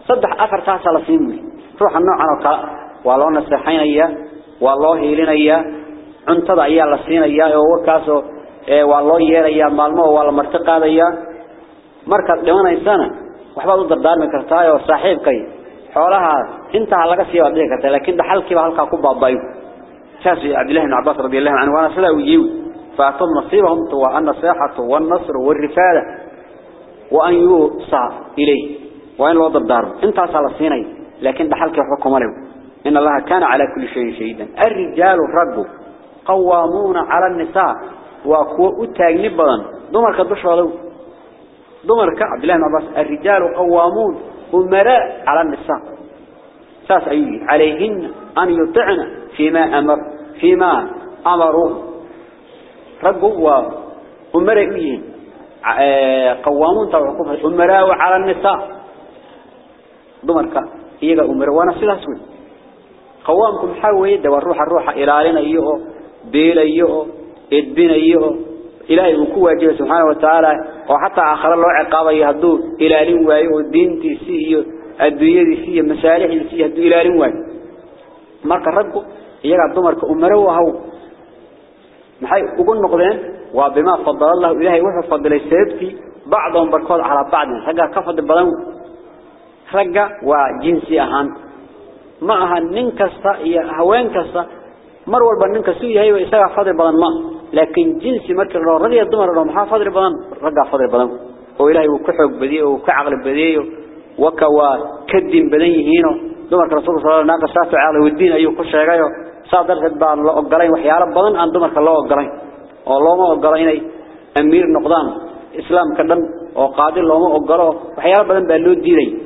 صدح أفر تاسع لسيمي روح النوع عنك والله نصحين إياه والله هيلين إياه عنتظى إياه لسين إياه وكاسو والله يير إياه مالمه والله مرتقى إياه مركز لمن إنسانا وحبا ضد من كرتايا وصاحب كي حولها انت على قصي وعديك لكن دحلك وهلك كوبا بايو شاسي عبد الله عباس رضي الله عنه وأنا سلا ويجيو فأعطهم نصيبهم وأن الصيحة والنصر والرفادة وأن يوصى إليه وأن لو ضد الدار انت على لكن دحلك حكم له إن الله كان على كل شيء شهيدا. الرجال الرب قوامون على النساء وقوة أتاقني بدن دمر كدوش ولو دمر كعب الله عباس. الرجال قوامون أمراء على النساء. ساس أيه عليهن أن يطعن فيما أمر فيما أمروا ربوا وأمراء أيه؟ قوامون توقف أمراء على النساء. دمر كعب. iyaga umar waana sidaas قوامكم حاوي دوا روح الروح إلى علينا أيوه بيل أيوه ادبنا أيوه إلى وكو واجب سبحانه وتعالى. وحتى آخر الله عقابه يهدو. إلى الين واي ودينتي سي أيوه الدنيا سي مسالح دي سي هدو إلى الين واي. مارك الربك ايجا الضمرك أمره وهو. نحي أقول نقضين وبما فضل الله إلهي وحف فضل سيبتي بعضهم بركوض على بعضهم حقا كفض البلو حقا وجنسي اهان معها ننكسة هوانكسة مرور بننكسو يهي ويساقع فضل بضان ما. لكن جنسي مركز الله رضي الضمر الله محا فضل بضان رقع فضل بضان وإلهي وكحق بديه وكعقل بديه وكوا كدين بديه هنا دمرك رسول صلى الله عليه ناقص ساتو عالي والدين أيو قشة يقايو صادرت بان الله أقلين وحيا رب بضان عن دمرك الله أقلين. والله ما أقلين أي أمير نقضان إسلام كدن وقادر الله ما أقلين وحيا رب بضان بألو الدين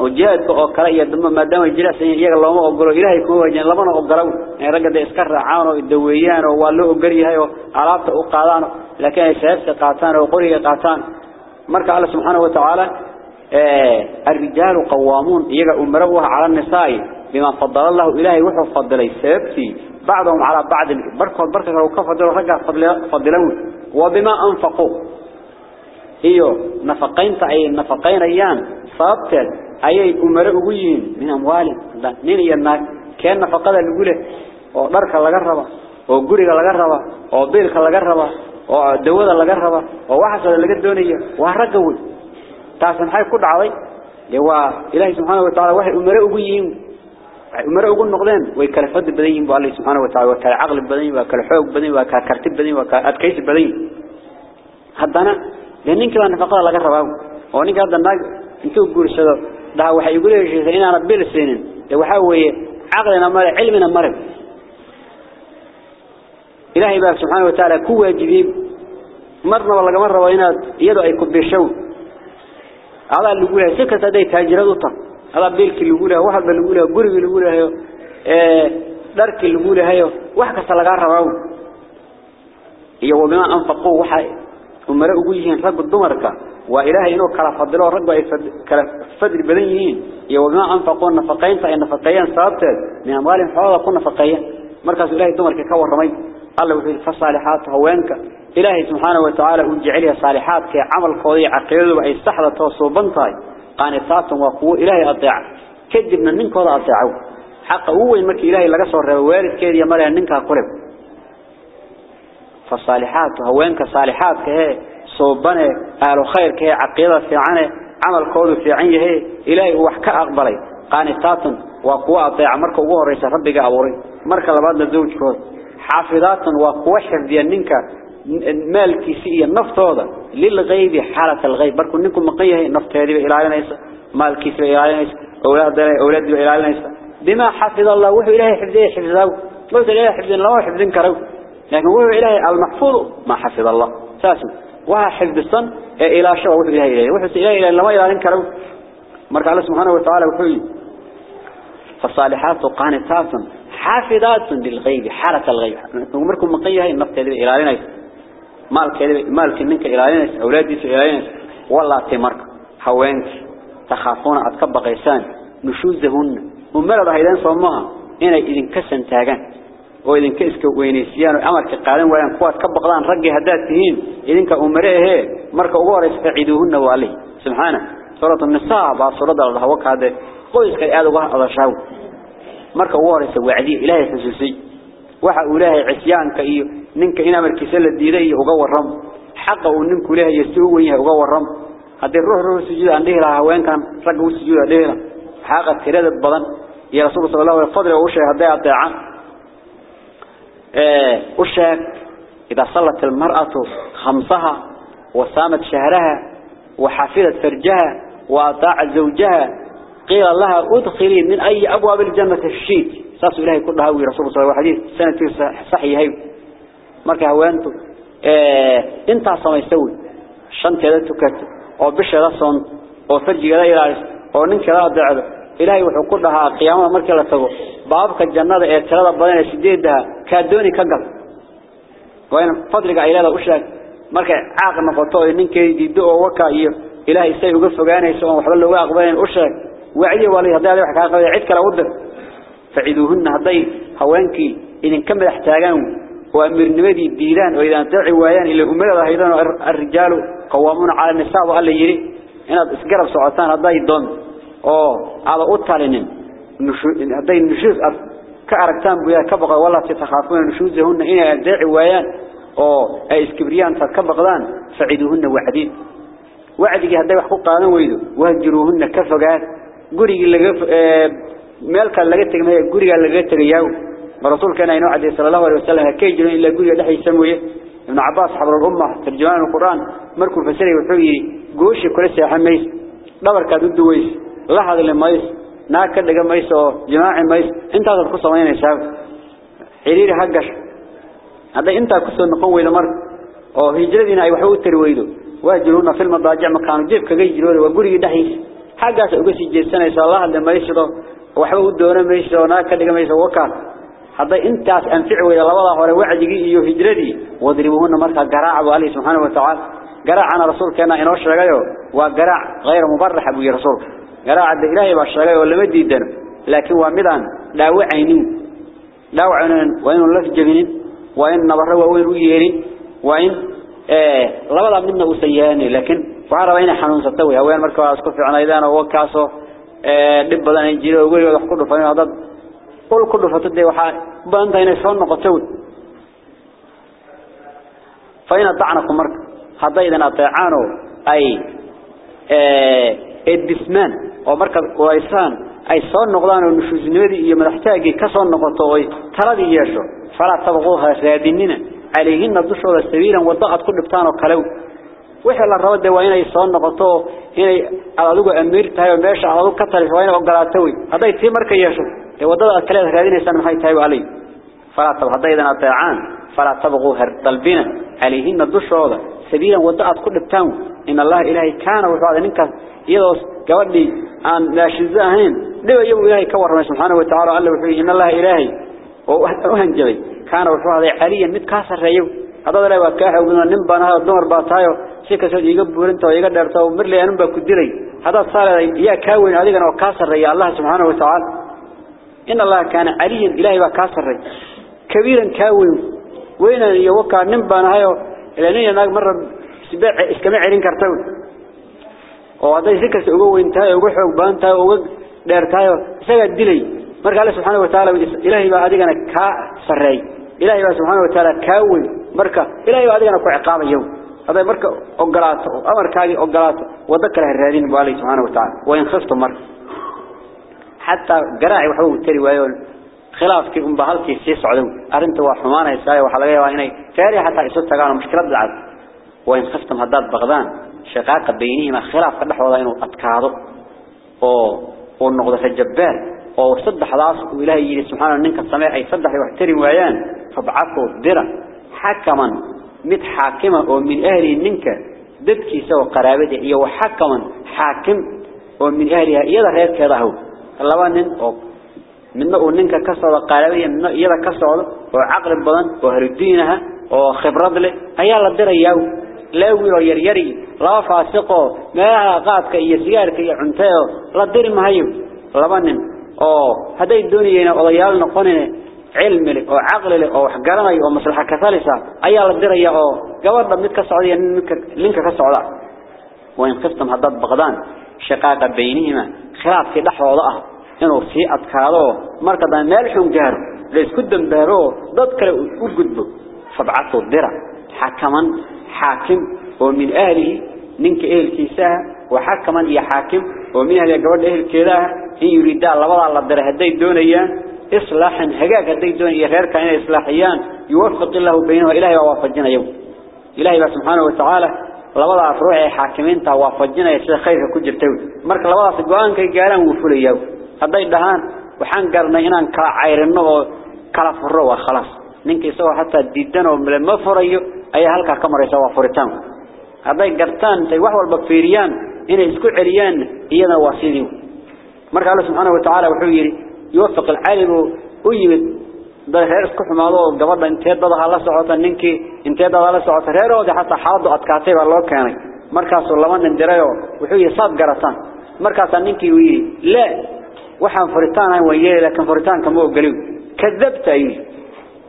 oo dhan oo kale iyo dama maadaama jilasan iyaga looma ogolo ilaahay ku waajin labana ogolo in ragada iska raacaan oo daweeyaan oo waa loo ogol yahay oo alaabta u qaadaan laakiin ay sababta qaataan oo qoriga qaataan marka Allah subhanahu wa ta'ala ee الرجال قوامون iyaga umara waxa على النساء بما فضل الله إلهي وحو فضلي سببتي بعضهم على بعض بركوا بركة لو كفضلوا رجع فضلون وبما أنفقوا iyo nafaqaynta ay nafaqaynayaan sababteed ayay umare ugu yihiin min amwaalin nin iyo naag keen nafaqada lagu leh oo dharka laga raba oo guriga laga raba oo biilka laga raba oo dawada laga raba oo waxa kale laga doonayo waa ragga weyn taas maxay ku dhacday de waa ilaahay subhanahu wa ta'ala waxay umare ugu yihiin umare ugu noqdeen way kala fad badan yihiin baa Allah subhanahu wa ta'ala waa kala aqli badan waa kala xoog badan waa kala karti badan waa kala adkaysi badan haddana ninka baa nafaqada laga rabaa oo ninka hadda naag intuu guursado daa waxay igu leeyahay inaana bil siinin ee waxa weeye aqlina mare cilmina mare إلهي بقى سبحانه وتعالى كوا جديد مرنا ولا جمرة وإنا يدو أي كبيشوا هذا اللي يقولها سكة هذا تاجر طن هذا بيلك اللي يقولها واحد اللي يقولها قرب اللي يقولها آه درك اللي يقولها هيو واحد كسر ربعون هي وبما أنفقوا وحي ومرأة يقولين رب الدمرك. وإلهي إنه كلا فضله رب كلا فضل بدنيين هي وبما أنفقوا النفقين فإن نفقين صابت من أموالهم حوالا كنا نفقين. مركز إلهي الدمرك كور رمي. الله وحيد فالصالحات هوانك إلهي سبحانه وتعالى وجعلها صالحات كعمل قوي عقيدة وأي سحلة توصوبنتاي قانتات وقوة. إلهي أطيع كدبنا منك ولا أطيعه حق هو المرك إلهي لقى صور والد كيد يمري أنك قرب فالصالحات هوانك صالحات كهي صوبنا أهل خير كهي عقيدة في عنه. عمل قوي في عنه إلهي وحكا أقبلي. قانتات وقوة أطيع مرك وقوة رئيس ربك أوري مرك لبعض الزوج كود حافظات وقوة حفظيا منك مالكي سي النفط هذا للغيب حالة الغيب. بركو نكون مقية النفط هذه إلى نيسا مالكي سي إلى نيسا أولاد أولاد إلى نيسا بما حفظ الله وهو إلهي حفظه حفظه. قلت إلهي حفظ الله حفظ كرو. لكن وهو إلهي المحفوظ ما حفظ الله. ساسا وها حفظ الصن إلى شو إلهي إلهي وحفظ إلهي إلى لما إلى كرو مرك الله سبحانه وتعالى وحي. فالصالحات قانتات حافظات للغيب حالة الغيب. مركم مقيه النفط هذه إلى نيسا مالك مالك منك إلهينس أولادي إلهينس والله تمرك هوانك تخافون أتكب قيسان نشوزهن. ومرض هيدان صمها إنا إذن كسن تاغان وإذن كسك وينيسيان وأمرك قادم ويان قوات كب قضان رقي هداتهين إذن كأمريه مرك أغور يستعيدوهن والي سبحانه سورة النساء بعض سورة الله وك هذا قويس كي آدوا هذا شاو مرك أغور يسوعدي إلهي حسوسي waxa uu leeyahay cisyaanka iyo ninka in amarkiisa la diiday uga waram xaqa uu ninku leeyahay soo weyn yahay uga waram hadii ruux ruux sujuud aan dhihi lahaa haweenkan rag uu sujuud dhihi lahaa tirada badan iyo rasuulka sallallahu alayhi wasallam uu sheegay haday إيه، أشاك إذا صلت المرأة خمسها وصامت شهرها وحافلت فرجها وأطاع زوجها قيل لها أدخلي من أي أبواب الجنة الشيك ساس إلهي كل هاوي رسول صلى الله عليه وسلم سنة صحي هاي مركة هاوي إيه، أنت انت عصم يسوي شان تلتك وبشرة صن وفجي غير عرس وننك لا أدعب إلهي وحكمها قيامة مركلة تقول. بابك الجنة اعتراض بدن الشديد ده كدوني كجل وين فضلك إيه. إلهي وشلك مرك عاق نفطوي منك يدوه وكا يير إلهي سيء وقف جاني سوا وحلل واق بدن وشلك وعيه ولي هذا اللي حكاه قال عدك لودر فعدوهن هذي هوانك إن كمل احتاجهم وأمر نبدي ديران وإذا تعي ويان إلي هم هذا أيضا الرجال قوامون على النساء وقال يري إيه. إن أسكرب سعاتان هذي ضمن على أطالين هذي النشوز كأركتان بيا كبغى والله تتخافون نشوزهن إن يدعي ويان أو أي إسكبريان فكبغضان فعدوهن وعدين وعدك هذي وحقوق قانون ويدو وهجروهن كفقات قري اللي meelka laga tagay guriga laga tagayaa rasuulkana inoo cadeey sallallahu alayhi wasallam ka jiro ila guriga dhaxaysa mooye ibn abbas xabrul umma tarjumaan quraan markuu fasiray wuxuu yiri gooshi kula seexamays dhabarkaad u duways la hadle mays naa ka dhiga mays oo jamaaci mays intaad ku sameynaysaa xiriir hagash hada inta ku soo noqon weydo mar oo hijradina ay wax u tari weydo waajiruna fil madaajic makaanu jeeb kaga jiro waa guriga dhaxaysa xagaas uga sii jeesanaysa la hadle mayso waxba u doona mayso naa ka dhiga mayso waka haday intaas anfici weeyda labada hore wacdigii iyo hijradii wadribuhuna marka garaac Ali subhanahu wa ta'ala garaacana rasuulkeena inoo sheegayo waa garaac غير مبرح abu rasuul garaac قال عبد الله يبغى شغله ولا مدي دنا لكن وامدان داو عينين داو عينين وين الله في جبينين وين نبره وين رويرين وين لا بد منه وسياني لكن فعلى وين حنون ستوي. وين مركب عسكر في عنا إذا أنا هو كاسو آه، دب بدن يجيله ويقول يلا خد فني هذا كل خد فتدي وح بنت هنا شلون قتود فين طعنا قمر هذا إذا نطعانه أي آه، الدسمان. Oo marka waysan ay soo noqdaan oo nushuusnimadii iyo madaxtaagii ka soo noqoto oo taladii yeesho fala tabquha raadinina عليهن دشوda sabiilan wada ad ku dhibtaan oo kale wixii la rabo waa inay soo noqoto inay adigu amiir tahay oo meesha aad ka taliso waa inay ogolaato way haday tii marka yeesho ee wadada kale raadinaysan maxay tahay wali fala tab hadaydan ateecaan فلا تبغوا هرطلبنا عليهن الدشوضة سبيلا ودعت كل التام إن الله إلهي كان وفعل إنك يدوس قبلي أن لا شزاهين لو يبو إلهي كور سبحانه وتعالى الله وحيه إن الله إلهي. وهنجبي كان وفعل عليا مد كاسر ريو. هذا لا وكاحه وقلنا نمبانا هذا الدمر باتايو. سيكا سيد يقبور انت ويقا دارتا ومرلي أنبا كدري هذا صار يا كاوين عليك وكاسر ريا. الله سبحانه وتعالى. إن الله كان عليا إلهي وكاسر ريا. كبيرا كاوين. وين يوقع نمبانا هايو. إلانية ناق مرة اسكمع عرين كرتون وهذا سيكا سيقو انتهي وقحوا بانتهي وقح دارتايو سيكا الدلي مرك الله سبحانه وتعالى إلهي بقى أديقنا كاسر إلهي بقى سبحانه وتعالى كاوين marka ilaahay adigana ku ciqaabayo haday marka ogolaato amarkaagi ogolaato wada kale raadin baa Ilaahay subhanahu wa ta'ala way khafto mar hatta garaaci waxa uu tiri waayo khilaafkii um bahalkii si socdo arinta waa xumaanaysaa waxa laga yaabaa inay taari hatta isu tagaan mushkilad lacag way khaftam hadad baqdaan شقاق بينهما خلاف كل حوضا ينو أتكاده ونقضة الجبال وصدح لأس وإله يلي سبحانه أنك السماعي يصدح يحترم وعيان. فبعثه درا حكما متحاكما ومن أهلي أنك ددكي سوى قرابته إيو حكما حاكم. ومن أهلها إيضا غير كذا هو. اللواء ننقب من نقول ننك كسر وقرابة من نقل إيضا كسر. وعقل البضان وهردينها وخبرض له أيها الله درا لاوي ويريري لا فاسقه ما قادك إيا سيارك إيا عنتايو لدر ما هيو نن أوه هذا الدنيا وضيال نقوني علم له أو عقل له أو حجرنا أو مصلحة كثالثة. أي الله دري أو جوار ضمن كسعودية لينك كسعودة وإن قفتم هذا بغدان شقاق بينهما خلاف في لحظة وضعه إنه في أذكاره مركضا مالحهم جار ليس كدن بارو ضد كلا وجدبه فبعثوا الدرع حكما حاكم ومن أهله ننك أهل كيساه وحكما يا حاكم ومن أهل جوار أهل كذا إن يريد الله الله الدرع هدي الدنيا إصلاحا هجاك هدي الدنيا غير كان إصلاحيان يوفق الله بينه إلهي ووافجنا يوم. إلهي سبحانه وتعالى لبضع فروعي حاكمين توافجنا يسير خير كجر توي مرك لبضع سجوان كي قالان وفولي يوم. هدي دهان وحان قرنا إنان كلا عيرنا وكلا فروع خلاص. نينك يسوى حتى ديدنا وملما فريو أي هلكا كمر يسوى فرتان هدي قرتان تي وحوى البكفيريان إن يسكو عريان إينا واسيديو مرك الله سبحانه وتعالى وحويري يوفق العالم ويمد reer isku xumaado gabadha intee dadaha la socota ninkii intee dadaha la socota reerooda xataa xaaladu adkaatay baa loo keenay markaas laba nin dirayo wuxuu yahay saad garataan markaas ninkii uu yiri la waxaan furitaan aan way yeelay laakiin furitaanka ma ogolin kadabta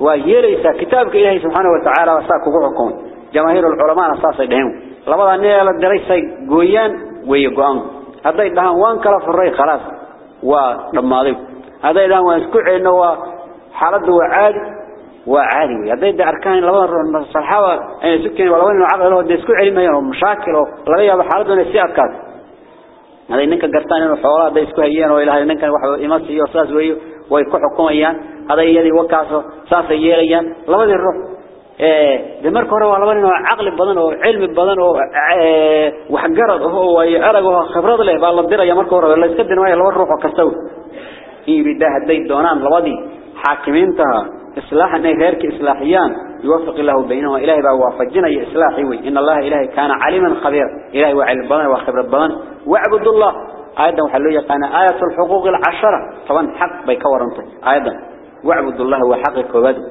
ويريس كتابك إله سبحانه وتعالى وصاكو قرقون جماهير العلماء نصاصة دهم لابد أن يلا الدريسة قويان ويقوان؟ هذا يدهان وان كلف الرأي خلاص. ودماغيب هذا يدهان وانسكوع إنه وحالده وعادي وعادي. هذا يدهان أركان لابد أن صلحاوة أن يسكين ولو أنه عقل إنه يسكوع لما يهم مشاكل لابد أن حالده نسي أركان هذا إنك قرطان إنه فوراء ده يسكوه إيانه وإلهي إنك وحو إماسي وصاس ويهو ويكح حكومة أيان هذا يدي وكاسه صاص ييريان لبضر الروح ده مرك هو لبضر إنه عقل بدن وعلم بدن وحجرد هو ويأرج وخبرات له بالله بدر يا مرك هو ولا يسكدن ويا لبضر روح وكسوه يريد هدي دونان لبدي حاكمين تها إصلاح أن غيرك إصلاحيان يوفق الله بينهما إلهي بقى وافجنا إصلاحي وي إن الله إلهي كان عليما خبير إلهي وعلم بنا وخبر بنا وعبد الله أيضا وحلو يقان آية الحقوق العشرة. طبعا حق بيكور انت أيضا وعبد الله وحقك وبدو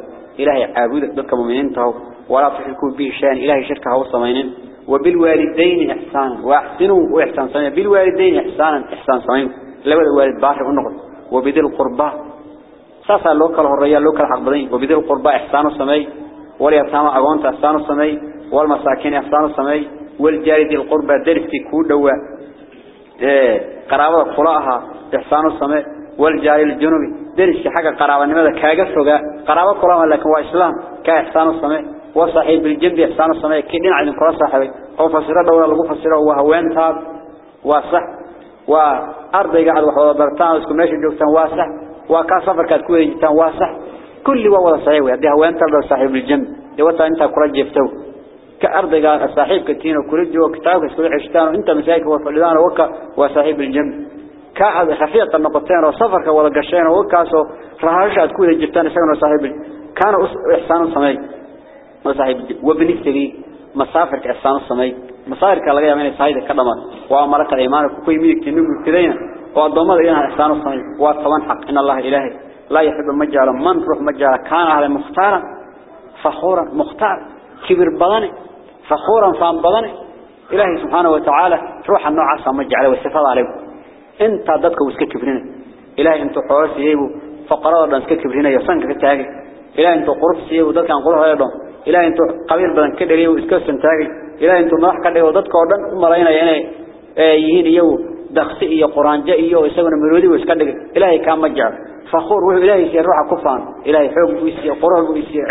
إلهي عابد. دك مؤمنين تهو. ولا تشركوا به شيئا. إلهي شركه هو صمينين وبالوالدين إحسانا وأحسنوا وإحسان صميم بالوالدين إحسانا. إحسان صميم. لو الوالد باحر النقط وبذل القربى ساسا لوكال هريا لوكال حقبدين وبذل القربى إحسان السمي واليتامى أغونت إحسان السمي والمساكين إحسان السمي والجار ذي القربى درفتي كودوا. إيه. قرابة قلاها إحسان السمي والجار الجنوبي. درس حاجة قرابة لماذا كاجسوجا قرابة قلاها لكن وإسلام كإحسان السمي وصاحب بالجنب إحسان السمي كدين عن كل صاحبي أو فسره دولا لقوا فسره وهوين تاب وصح وأرضي قاعد وحوض. برتان وسكو ماشي جوكتان واسح. وكان سفر كاد كوي جتان واسح. كل وضع صحيح. أنت لو صاحب الجنب يوتا أنت كرج يفتو كأرضي قاعد صاحب كتين وكرج وكتاب كل عشتان وأنت مساك وفلدان وكا وصاحب الجنب كأحد خفية النقطتين وسفر كوضع قشين وكاسو رهاشات كوي جتان سكن وصاحب كان إحسان صمي مصاحب وابن السبيل مسافر كأسان السمي مسافر كالغاية من السعيدة كدمات وملك الإيمان كوي ميك تنمو كذين. والضماد إلينا إحسان السمي وطبعا حق. إن الله إلهي. لا يحب مجال من روح مجال. كان على مختارا. فخورا مختار. كبر بضاني فخورا فان بضاني إلهي سبحانه وتعالى روح النوع عصا مجال والسفاض عليه. انت ضدك وسك كبرين إلهي انتو حواس يجيبوا فقراء دان سك كبرين يسانك كتاقي إلهي انتو قرف سيجيبوا ضدك عن قرف أيضا. إلهي انتو قبيل بدن كدري وإسكسن تاقي إلهي انتو مراح كدري وضدك ودن أمرين يعني يهين يو دخسي iyo quraanjo iyo isaguna maroodi way iska dhigay ilaahay ka ma jecel fakhur wuxuu ilaahay si ruuxa ku faan ilaahay xoog buu isiyo quraan buu isiyo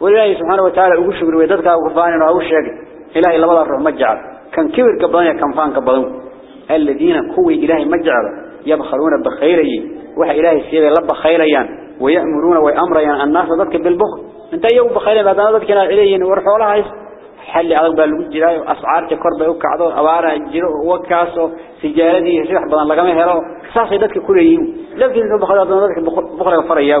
subhanahu wa ta'ala ugu shukri way dadka ugu faanin oo u sheegay ilaahay labada ruux ma jecel kan kibirka badan iyo kan faanka badan alladina kuwi ilaahay ma jecel yabkhaluna bakhayrayhi waxa ilaahay siiyay la bakhayrayaan ويأمرون ويأمرون الناس ذلك بالبخل انت يوم بخير هذا ذلك إليه ورحولها حل adag baa lagu jiray ascaarta kor bay u kacdo abaara jiro wakaas oo sijaaradii riix badan laga helo saasay dadka ku leeyihiin laftiin soo baxda dadka boqorka farayaa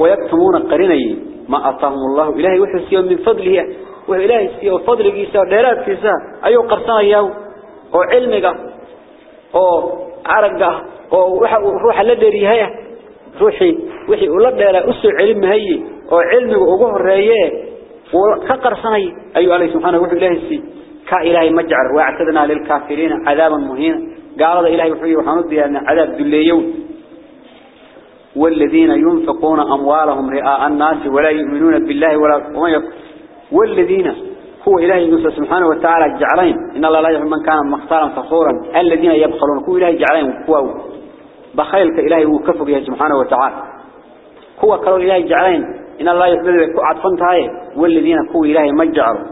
ويكتمون قريني ما أتاهم الله. إلهي وحسيه من فضله. وإلهي سيه فضلكيسا وديرات كيسا أيو قرصان إياه؟ وعلمك وعرقه وروح اللدري هيا. روحي وحي ولدري أسو علم هي وعلمك وقوه الرأيه وكقرصني أيها عليه سبحانه وحي إلهي السي كإلهي مجعر. واعتدنا للكافرين عذابا مهينا. قال إلهي وحي وحمد أن عذاب دليون. والذين ينفقون أموالهم رئاء الناس ولا يؤمنون بالله ولا والذين هو إلهي موسى سبحانه وتعالى جعلين. إن الله لا يحب من كان مختارا فخورا. الذين يبخلون هو إلهي جعلين هو. بخيلك إلهي وكفر به سبحانه وتعالى. هو كانوا إلهي جعلين. إن الله يحب عطفنت هاي والذين هو إلهي مجعروا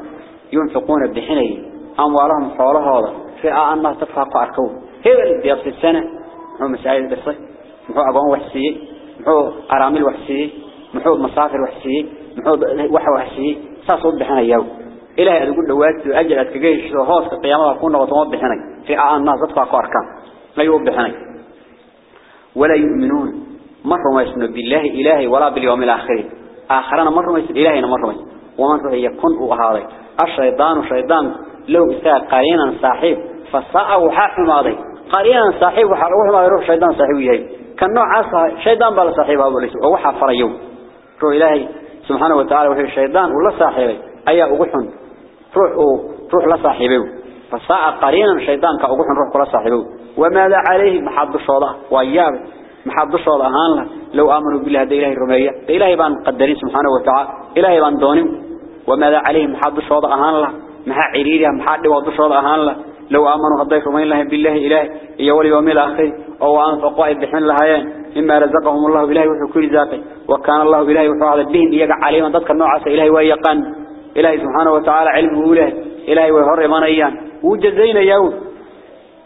ينفقون بحني أموالهم حول هذا. رئاء الناس تفاق أركوه. هذا اللي بيصل السنة هو مسائل بصي محو أبوان وحسيه محو أرامل وحسيه محو مصافر وحسيه محو وحو وحسيه ساسود بحنا يو إلهي له وقت أجل أتكجيش هوس القيامة أكون وطمات بحنا في الناس تطفى أركان لا يوب بحنا ولا يؤمنون مرة ما يسمى بالله إلهي ولا باليوم الآخر آخرنا مرة ما يسمى إلهينا مرة ما يسمى ومن رأي يكون وهذا الشيطان الشيطان لو إساء قرينا صاحب فصاء وحاح ماضي قرينا صاحب وحاح ما يروح شيطان صاحبه كالنوع عصا شيطان بلا صاحبه وليس ووحى فريو رو إلهي سبحانه وتعالى وحي الشيطان ولا صاحبه. أي أغحن روح روح لا صاحبه. فصاء قرينا الشيطان كأغحن روح كلا صاحبه. وماذا عليه؟ محض الشوضة وإيابه محض الشوضة هان لو آمنوا بالله ده إلهي الرمية. ده إلهي بان قدرين سبحانه وتعالى. إلهي بان دونهم. وماذا عليه؟ محض الشوضة هان له محا عريريا محا وضع الشوضة هان له لو آمنوا هديك رمين الله بالله إلهي إيا واليوم الآخر أو أنفقوا بحن لهايان مما رزقهم الله بالله وحكول ذاته وكان الله بالله وحوال بهم يقع عليهم ضدك النوع عسى إلهي ويقان إلهي سبحانه وتعالى علمه له إلهي ويهر من أيان. وجزينا يوم.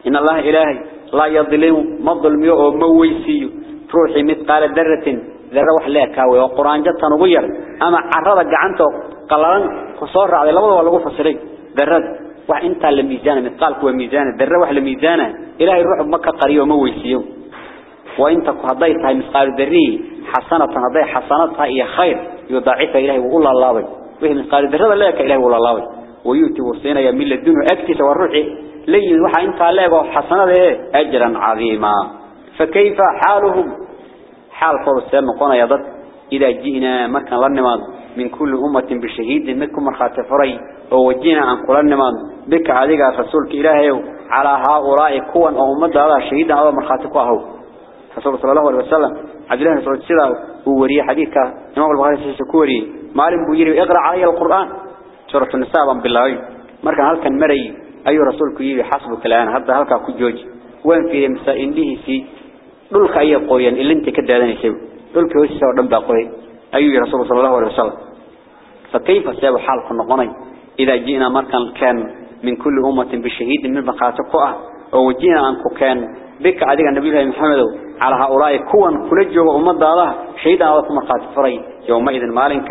إن الله إلهي لا يظلم ما الظلم يؤو مويسي روحي مثقال ذرة ذرة وحلاك وقرآن جدت نغير. أما عرضك عنته قلران خصار على ولا قفة سري ذرة. وانت لميزان مثقالك وميزان الذرة وحل ميزانة إلهي الروح مكة قريبة موسيو وإنت قضيت هاي مثقال ذري حسنة نضي حسنة هي خير يضعف إلهي وقول الله وي. وهي مثقال ذرة لك إلهي وقول الله وي. ويؤتي وصينا يميل الدين وأكتس والروحي لي وحا إنت لك وحسنة أجرا عظيما. فكيف حالهم؟ حال فرسان مقونا يضد إذا جئنا مكان لنماذ من كل أمة بشهيد منكم مرخات فري ووجينا عن قرآن نماد بك عديك رسولك إلهي. على هؤلاء كون أو أمد هذا شهيدا هذا مرخاتك وهو رسول صلى الله عليه وسلم. عبد الله صلى الله عليه وسلم. هو وريه حديثك. إمام البخاري سيكوري معلم بويري اقرأ علي القرآن. سورة النساء بالله. مركان هل كان مري. أي رسولك يبي حسبك الآن. هذا هل كان كجوج. وين في مسائل به dhulka ay qoyeen ilinta ka daadanaysay dhulka hoostiisa oo dhan baa qoyay ayuu أيوه رسول الله صلى الله عليه وسلم. فكيف سيب حالك النقني إذا جئنا مركاً كان من كل أمة بشهيد من بقات القوة ووجينا أنك كان بك عديك النبي الله محمد على هؤلاء كوان كلجوا وغمضا له شهيدا على مقات فري. يومئذ المالنك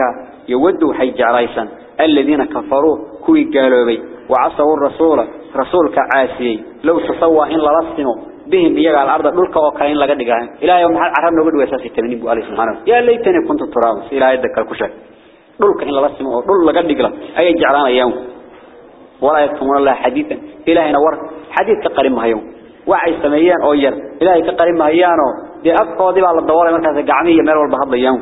يودوا حيج عريسا. الذين كفروا كوي قالوا بي. وعصوا الرسول rasuulka caasiyay law tasawwa in la lasimo بهم إيجا الأرض دولك وكاين لقد جاهن إلهي يوم عربنا قد وساس التمنين بقى سبحانه يا ليتني كنت تراب إلهي يدك الكشك دولك إن الله سمعه دول لقد جلا أي جعلنا يوم ولا يكتمون الله حديثا إلهي نور حديث كقريم هيوم وعي سميان أو ير إلهي كقريم هيانو دي أبقى دي على الدوار مركز جعمية مال والبهض يوم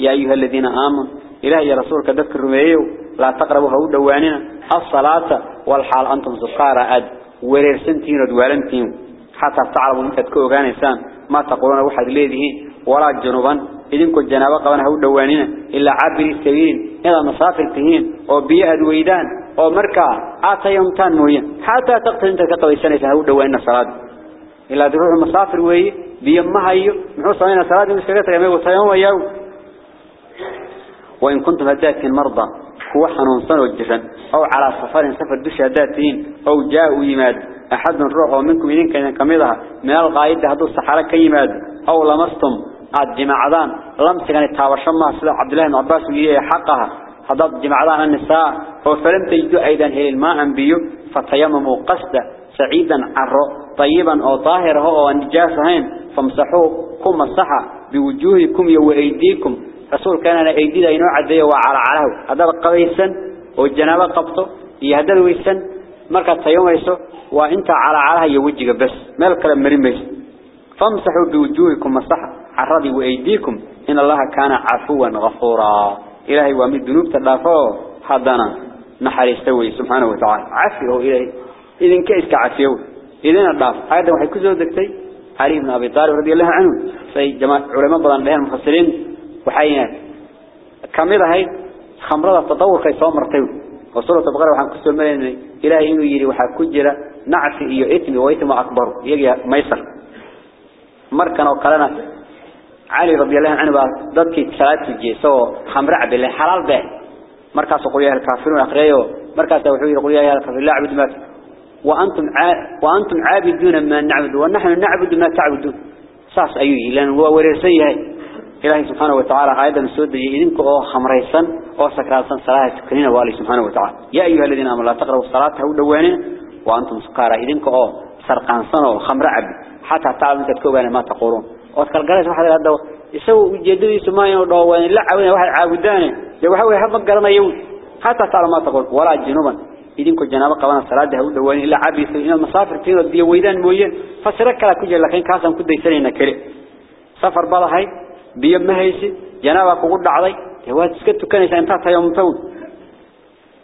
يا أيها الذين آمنوا إلهي رسولك ذكر رميو لا تقربوا هود دواننا الصلاة والحال أنتم سقارى أد وريرسنتين ودوالنتين. حتى تعلموا أنت تكون إنسان ما تقولون واحد ليه ولا جنوبا. إذن كنت جنابا قبنا هود دواننا إلا عابري السبيل إلا مسافر تهين أو بيئة دويدان أو مركا آتا يومتان مويا حتى تقتل أنت كقوي سنة هود دواننا صلاة. إلا تروح المسافر وهي بيمها أيو محوصة هنا صلاة مسكتة يمي وصيوم وياو. وإن كنتم هدات مرضى هو حنونصان وجفا أو على سفر سفر دش هداتين أو جاءوا يماد أحد روح منكم إذن كان كميضها من الغايد هدو الصحراء كيماد أو لمستم عاد جماعدان لمس كان التاورشان ما سيدا عبد الله بن عباس ويهي حقها. هداد جماعدان النساء. فلم تجدوا أيضا هل الماء أنبيو. فتيمموا قصدا سعيدا عرو طيبا أو طاهرا أو نجاسهين فامسحوه كم الصحة بوجوهكم وأيديكم رسول كان أيدينا إنه عديه وعلى علاه هذا قبيسا والجنابة قبطه يهدد ويسا مركز تيوميسه وإنت على علاه يوجهك بس. ما الكلام مرميس فامسحوا بوجوهكم الصحة عرضي وأيديكم إن الله كان عفوا غفورا. إلهي ومن ذنوب تدافعه. حدنا نحر يستوي سبحانه وتعالى. عفيه إلهي. إذن كيس كعفيه إذن الضاف هذا وحي كزو دكتي علي بن أبي طالب رضي الله عنه. سي جماعة علماء بضان لها المفسرين. وحينا كاميرا هاي خمرة التطور كي صوم مرتين وصورة بقرة وحن كسر ملين إلهي إنه يري وحن كجرة نعف إيو إثم وإثم أكبر. يجي ميسر. مركنا وقالنا علي رضي الله عنه ضدك ثلاثة جيسو خمرة عبد الله حلال به. مركز قوية الكافرون أخريه مركز توحيد قوية الكافرون لا عبد مات وأنتم ع... وأنتم عابدون ما نعبد ونحن نعبد ما تعبدون. ساس أيوه لأن هو ورثيه إلهي سبحانه وتعالى آيات السود يدينك أو خمريسا أو سكراسا صلاة تكنين والله سبحانه وتعالى. يا أيها الذين آمنوا لا تقربوا الصلاة هودوانين وأنتم سكارى يدينك أو سرقانسا أو خمر عبد حتى تعلموا تتكوبان ما تقولون. وذكر قرأت واحد هذا يسوي جدوي سماين ودوان لا عوين واحد عابدانه لو حاول يحب قرنا يوم. حتى تعلم ما تقول. ولا جنوبا. janaabo qabana salaada ha u dhawaan ila cabiisa in masaafirkiina diyo weydaan mooyeen fasira kala ku jeel laakiin kaasan ku daysanayna kale safar balahay biyo ma haysid janaaba kugu dhacday waad iska tukanaysaa inta tayamumtow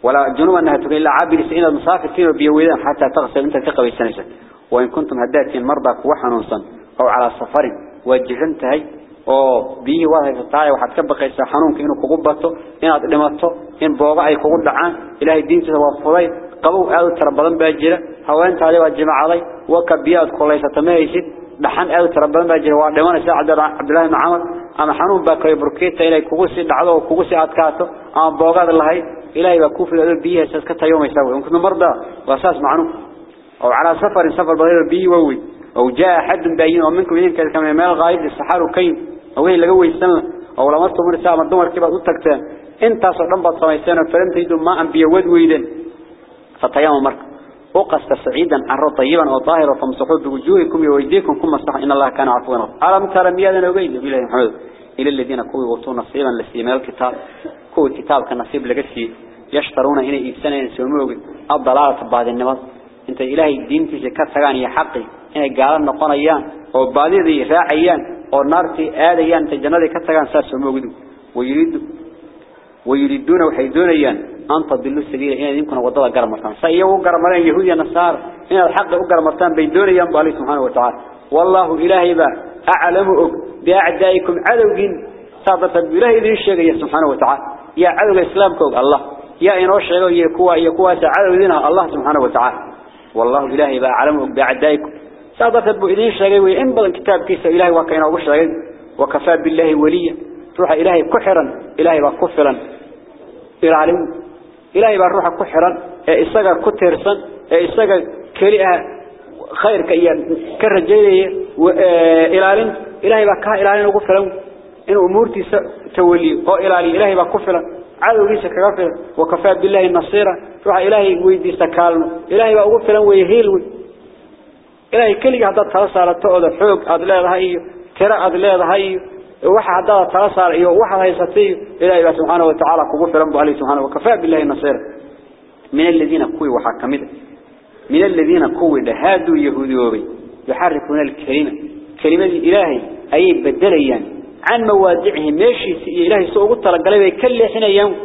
wala junuban ha tukan ila cabiisa in masaafirkiina biyo weydaan hatta taqsal inta ka qabaysanaysa wa in kuntum hadatin marda ku xanuunsan aw ala safarin wajihantahay oo biyo waa haysataa waxaad ka baqaysaa xanuunka inuu kugu bato inaad dhimato in booga ay kugu dhacaan ilaahay diintiisa waa fuday qabow aad u tira badan jira haweentaadi waa jimaacaday waka biyaad kulaysata ma haysid dhaxan aad u tira badan baa jira waa dhimanaysa cabdullaahi ibn camar ama xanuun baa kale burkeeta inay kugu sii dhacdo oo kugu sii adkaato ama boogaad lahayd ilaahay baa ku filayo biyahaas ka tayoomaysaa way kuntu marda waa saas macnu oo ala safarin safar badan biyo wawi أو جاء حد باين ومنكم إذن كذا كما يمال غايب السحار وكين أو هي لقوي السنة أو لما أصبحوا من الساعة مدومر كيف أتكتان انت صدام بطميسان فلم تجدوا ماء بيود ويدن فطيام مرك وقست سعيدا عرى طيبا أو طاهرا فامسحوا بوجوهكم ويديكم كما صح إن الله كان عفوا ألم ترى ميادا محمد. إلى الذين كوي وطوا نصيبا لسيمال الكتاب كوي كتاب كنصيب لقسي يشترون هنا إبسانا ينسوموه الضلالة بعد النمط. أنت إلهي الدين في شكات سغان يحقي inay gaala noqonayaan oo baadidii raacayaan oo naartii aadayaan ta jannada ka ويريدون وحي دونيان أن تضلوا السبيل إن يمكن وضلوا قرمتان سيئوا مرتان. يهودي نصار إن الحق قرمتان بين يمضى عليه سبحانه وتعالى. والله إلهي با أعلمك بأعدائكم عدوك صادت بله إذن الشيء سبحانه وتعالى. يا عدو إسلامك الله. يا إن أشعروا يا يكوا تعالوا إذن الله سبحانه وتعالى. والله إلهي با أعلمك بأعدائكم. صادت إذن الشيء وإنبال كتاب كيس إلهي وكينا وشعر وكفاء بالله ولي روح إلهي كحرا إلهي وكفرا إلهي إلهي بروح كحرا إساقا كترسا إساقا كريئة خير كأيا كالرجالية إلهي إلهي بكها إلهي وكفرا إن أمورتي تولي أو إلهي إلهي بكفرا عدو ليس كغفر وكفى بالله النصيرة روح إلهي ويدي سكالنا إلهي بأغفرا ويهيل وي. إلهي كلي هذا تلصار تأذى حوق أدلاد هاي ترى أدلاد هاي واحد هذا تلصار إيه واحد هيستي إلهي سبحانه وتعالى كبوف رب عليه سبحانه وكفى بالله النصير. من الذين قوي وحكمده من الذين قوي هادوا يهودي يحرفون الكلمة. كلمة إلهي أي بدليا عن موادعهم ماشي إلهي سوء الطلق كل حين يوم.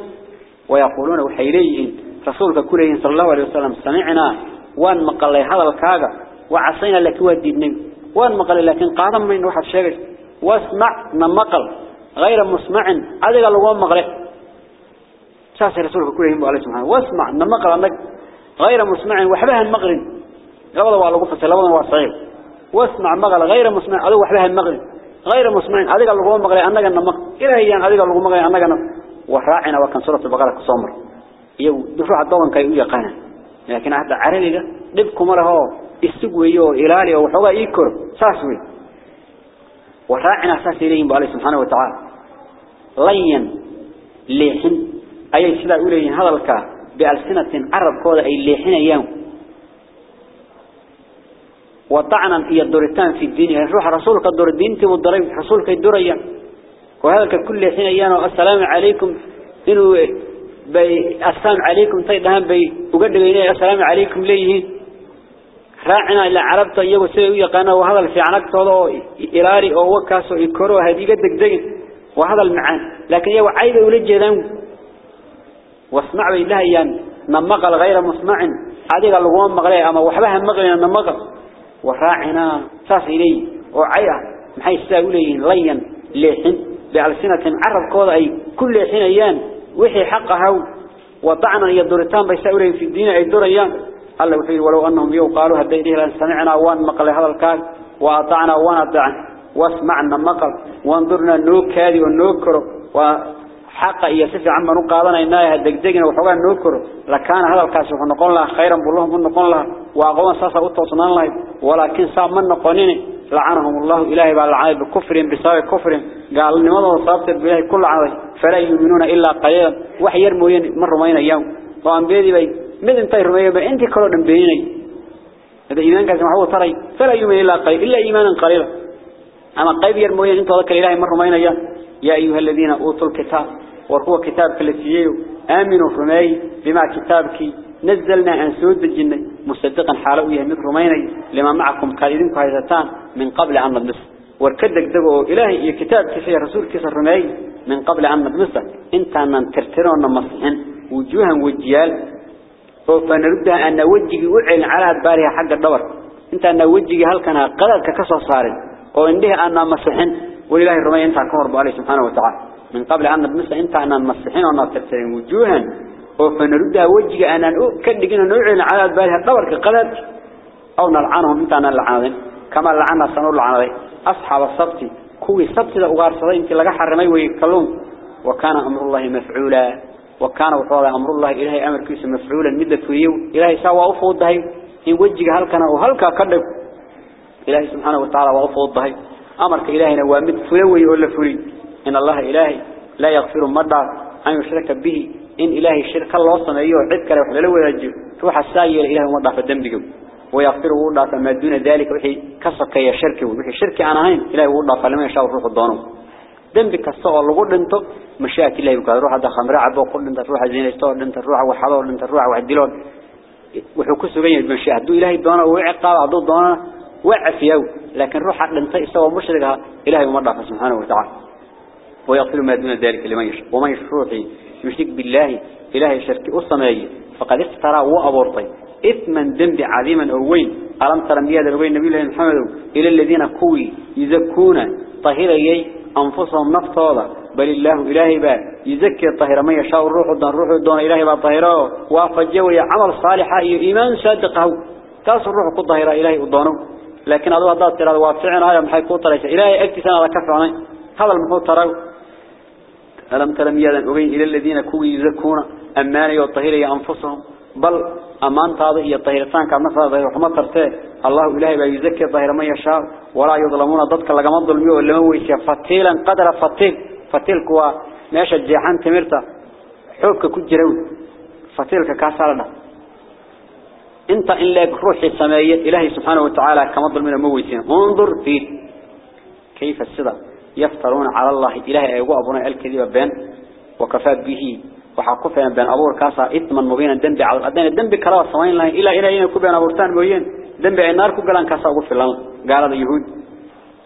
ويقولون وحيليين. رسولك كلهم صلى الله عليه وسلم سمعنا. وان مقال هذا الكاغا. وعصينا لك ودي النبي وان مقال لكن قادم من روح الشيخ واسمع نمقل غير مسمع هذا لو ما مقله شاس رسولك كله يبغى عليه سبحانه. واسمع نمقل عندك غير مسمع وحبها المغرب قبل وعلى قف سلام وصعيب واسمع مقل غير مسمع هذا وحبها المغرب غير مسمع هذا لو ما مقله عندك النمق إلى هي هذا لو ما مقله عندك وراعنا وكان صورة بقرة كسومر يو دفع الضوان كي يقانا لكن هذا عرنيه دبكم رهوا استجوا يو إلاليو حوا يكر. ساسوي. Saas ilayhim baa subhanahu wa ta'ala layan leexin ayay sida u leeyihiin hadalka بألسنة عرب كودا أي ليحين أيام وطعنا هي الدورتان في الدين. يعني روح رسولك الدور الدين تبو الدرين رسولك الدور أيام وهذا كل حين أيام السلام عليكم. إنه بي السلام عليكم. طيب دهان بي وقد السلام عليكم ليه؟ راعنا إلى عرب طيب وسوي قنا وهذا في عنك طلو إراري أو وكاس ويكرو هذه قد دقين وهذا المعان. لكن يو عيب ولد جذام واسمع بالله ين نمقل غير مسمع. هذه اللغوان مغلي أما وحبها مغلي نمقل وراعنا ساس إليه وعيا محي الساولين لين لحن. بألسنة عرب كوضا أي كل حين أيان وحي حقها. وضعنا يدورتان بيساولين في الدين أي دوريان. الله وحي ولو أنهم يو قالوا هديده لأن سمعنا وان مقل هذا الكال وأطعنا وان أطعنا واسمعنا مقل وانظرنا نوك هذه ونوكر حق iyo si fiican baan u qaadanayna degdegina waxoogaa noo koro lakaana hadalkaasi wuxuu noqon lahaa khayran buu lahu noqon lahaa waa aqoon saasa u toosnaan lahayd walaakin saa ma noqonin لعنهم الله إلهي بالعاد بكفر بسبب كفر قال لماذا صابت بالله كل عاد فلا يؤمنون إلا قليلا وحي يرمون مر مين أيام وأن بيدي من انت يرمي بي انت كلهم بيني هذا إيمان كان سمعه ترى فلا يؤمن إلا قليل. إلا إيمانا قليلا. أما قيب يرمون إنت ذكر إلهي مر مين أيام يا أيها الذين أوتوا الكتاب. وهو كتابك الذي آمنوا رمي بما كتابك. نزلنا عن سود الجنة مصدقا حالوية من رميني لما معكم قائدين قائدتان من قبل أن ندمس واركدك دقوا إلهي يا كتابك في رسول كسر رمي من قبل أن ندمس انت أن ترترون مصحن. وجوها وجيال. فنردها أن وجهي وعل على بارها حق الدور إنت أن وجهي هل كان قدرك كسر صارم. وإنها أن مصحن ولله الرمي أنت كهرب عليه سبحانه وتعالى. من قبل أن ندمس أنت أن المصحين ونرترون وجوها. فنردها وجهي أن كدقنا نوعين على بالها دورك قدر أو نلعنهم أنت أن نلعنهم. كما لعنا سنور لعنهم أصحاب السبت. كوي سبت ذا أغار صدين إنت لقى حرمي ويكلون. وكان أمر الله مفعولا. وكان وحوال أمر الله إلهي أمر كيس مفعولا مدة فيو إلهي سوى أفوض دهي. إن وجهي هل كان أو هل كان كدب. إلهي سبحانه وتعالى وأفوض دهي. أمرك إلهي وامد فلوي ولا فلي إن الله إلهي لا يغفر مدى أن يشرك به. إن إلهي الشرك الله صنع أيها عدك لو حلو ويجب روح الساية إلهي مدى في الدم بقو ويغفر وضع ما دون ذلك. وحي كسك يا شركه وحي شركي أنا هين. إلهي وضع فلما يشاء روح الضانو ذنبك الصغر لقول انت مشاكل الله يقول روح هذا خمر عبو قل انت روح زين يستوى انت روح وحضر انت روح وحدلون وحكسوا بين المشي هدو إلهي الضانو وعقاب عدو الضانو وعف يو لكن روح انت يستوى مشرقها إلهي مدى سبحانه وتعالى. ويغفر ما دون ذلك لمن يشرك ومن يشرك يشرك بالله إلهي شرك أصنعي. فقد افترى وأبورطي. إثما ذنب عظيما أوين ألم ترى مياد الوين نبي الله محمد إلى الذين كوي يزكون طهيري أنفسهم نفطالا. بل الله إلهي با. يزكي الطهير من يشاء الروح الدون روح الدون إلهي با طهيره وافجوا عمل صالحا إيمان صادقه. تاس الروح كل طهير إلهي الدونه لكن هذا هذا ترى وافعنا هذا محي كوت ليس إلهي أكتسنا على كفرنا هذا المحوط ترى ألم ترى ميادا أغين إلى الذين كوي يزكون أماني والطهير أنفسهم. بل أمان تاضي هي الطهيرتان كان نفسها رحمة ترتيه الله إلهي بيزكي الطهير من يشاء. ولا يظلمون ضدك لقم واللي مويش فتيلا قدر فتيل. فتيل كوا ماشا الجيحان تمرتا. حوبك كجرون فتيلك كاسالنا. انت إن لك روحي سماية إلهي سبحانه وتعالى كما ظلمنا مويسين انظر في كيف الصدق يفترون على الله إلهي أيقوا أبونا الكذب بين. وكفات به وحقفنا بين أبور كاسا إثما مبينا الدنب على الأدين الدنب كرا سوين الله إلا إلا إلا كبين أبورتان بوين دنب النار كبلان كاسا أقف الله قال اليهود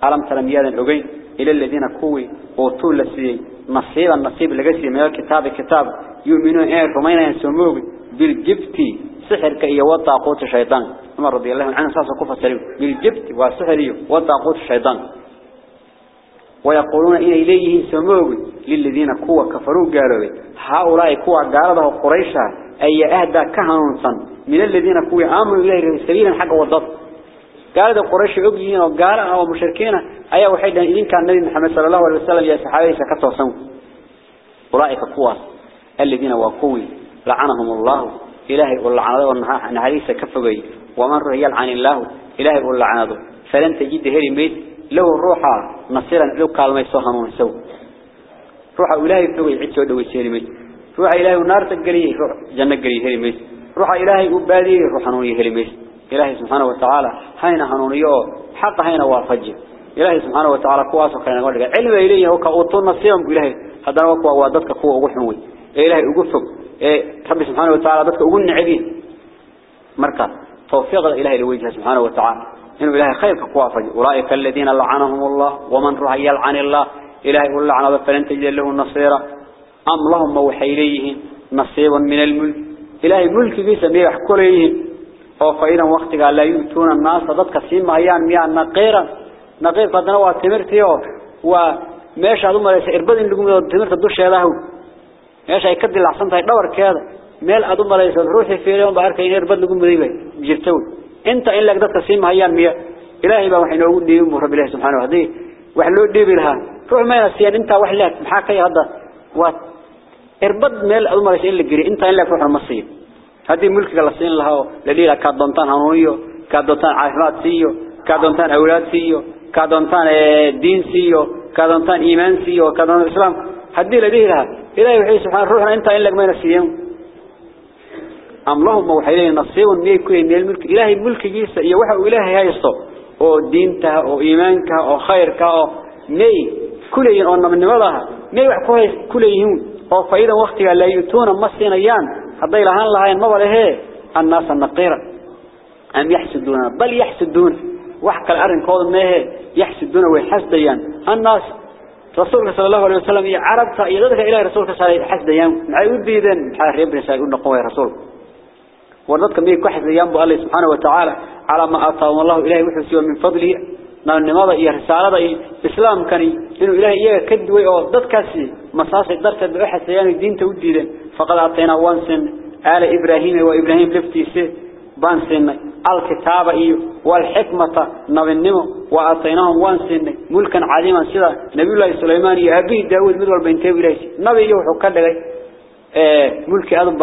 ألم ترى ميادا أبين إلى الذين كوي وطول لسي. نصيبا نصيب لقسي. من الكتاب كتاب. يؤمنون إيه رمينا ينسموه بالجبت. سحر كي يوضع قوت الشيطان. عمر رضي الله عنه ساسا كفة سليم. بالجبت والسحر وضع قوت الشيطان. ويقولون إن إليه سموه للذين كوا كفروا قالوا هؤلاء كوا قالوا قريشا أي أهدى كهنونسا من الذين كوا آمنوا إليه سبيلا حق وضط قالوا قريش أبيين وقالوا أو مشركين أي وحيدا إذن كان النبي محمد صلى الله عليه وسلم يا صحابي سكتوا سموا أولئك كوا الذين وقوي. لعنهم الله. إلهي قل لعنة ونهاريس كفقي ومن رهي عن الله إلهي قل لعنة فلن تجد هري له الروح نصيرا لو كلمة سهنون سو روح إلهي فوي عد سود ويسير ميت روح إلهي النار تجري روح جنة جري هري ميت روح إلهي أبادي روح هنوني هري ميت إلهي سبحانه وتعالى هين هنونيو حق هين وافجه إلهي سبحانه وتعالى كواس وكان يقول لك علم إليه هو كأوتون نصيرا إلهي هذا وقوة وادتك قوة وحنوي إلهي أقفك إيه رب سبحانه وتعالى ضدك أقول نعبين مركز. توفيق إلهي لوجهه سبحانه وتعالى. إنه إلهي خير كوافج أولئك الذين لعنهم الله ومن رأى يلعن الله. إلهي يقول لعنه فلن تجد له النصيرة أم لهم موحيليهم نصيبا من الملك. إلهي ملك بيس ميح كليهم أو فإذا وقت قال لا يؤتون الناس ضدك سيما أيان ميان نقيرا. نقير قد نوى تمرتيو وماشي هذا ما ليس إرباد لكم تمرت الدوش هذا meesha ay ka dilacsan tahay dhawarkeeda meel aad u malayso ruuxi fiiriyo baa arkay in irbad lagu انت ان لك دتك سيما هيان ميا إلهي با وحين اوو لي مو رب الله سبحانه وتعالى واخ لو ديبي لها روح ما نسيان انت واخ لك. ما كاي هدا وا اربد ميل آدم ليش ان لغري انت ان لك روح المصير. هذه ملك لسين لها. لديلا كادونتان هويو كادونتان عهرات سيو. كادونتان أولاد سيو. كادونتان آه، دين سيو. كادونتان إيمان سيو. كادون الاسلام هذه لديلا إلهي سبحانه. روحنا انت ان لك ما نسيان أم لهم وحيلين نصيب مية كوي من الملك إلهي الملك جيسا يوحى إلهي هاي الصوب أو دينتها أو إيمانك أو خيرك أو مي كلين أو من نمضها مي وحكوه كلين أو فإذا وقتها لا يتون مصين أيان. هذا إلهان لها ينمضى له. الناس النقيرة أم يحسدون؟ بل يحسدون. وحكى الأرن قول ما يحسدون ويحسدين الناس رسولك صلى الله عليه وسلم يا عرب يدك إلى رسولك صلى الله عليه وسلم حسد أيام معيود بيدن حار يبني سيقول نقوى رسول ورنتك ميك واحد أيام بالله سبحانه وتعالى على ما أعطاهم الله إلهي وحسيه من فضله نعم النماذا إيه رسالة إيه إسلام كان إنه إلهي إيه كدوي أو ضد كاسي مصاصي درت أيام الدين تودي فقد أعطينا وانسن آل إبراهيم وإبراهيم لفتي سي بانسن الكتاب إيه والحكمة نبنمو وأعطيناهم وانسن ملكا عظيما سيدا نبي الله سليمان يا أبي داود مدول بنتي إلهي نبي يوحو كدغي إيه ملكي أدب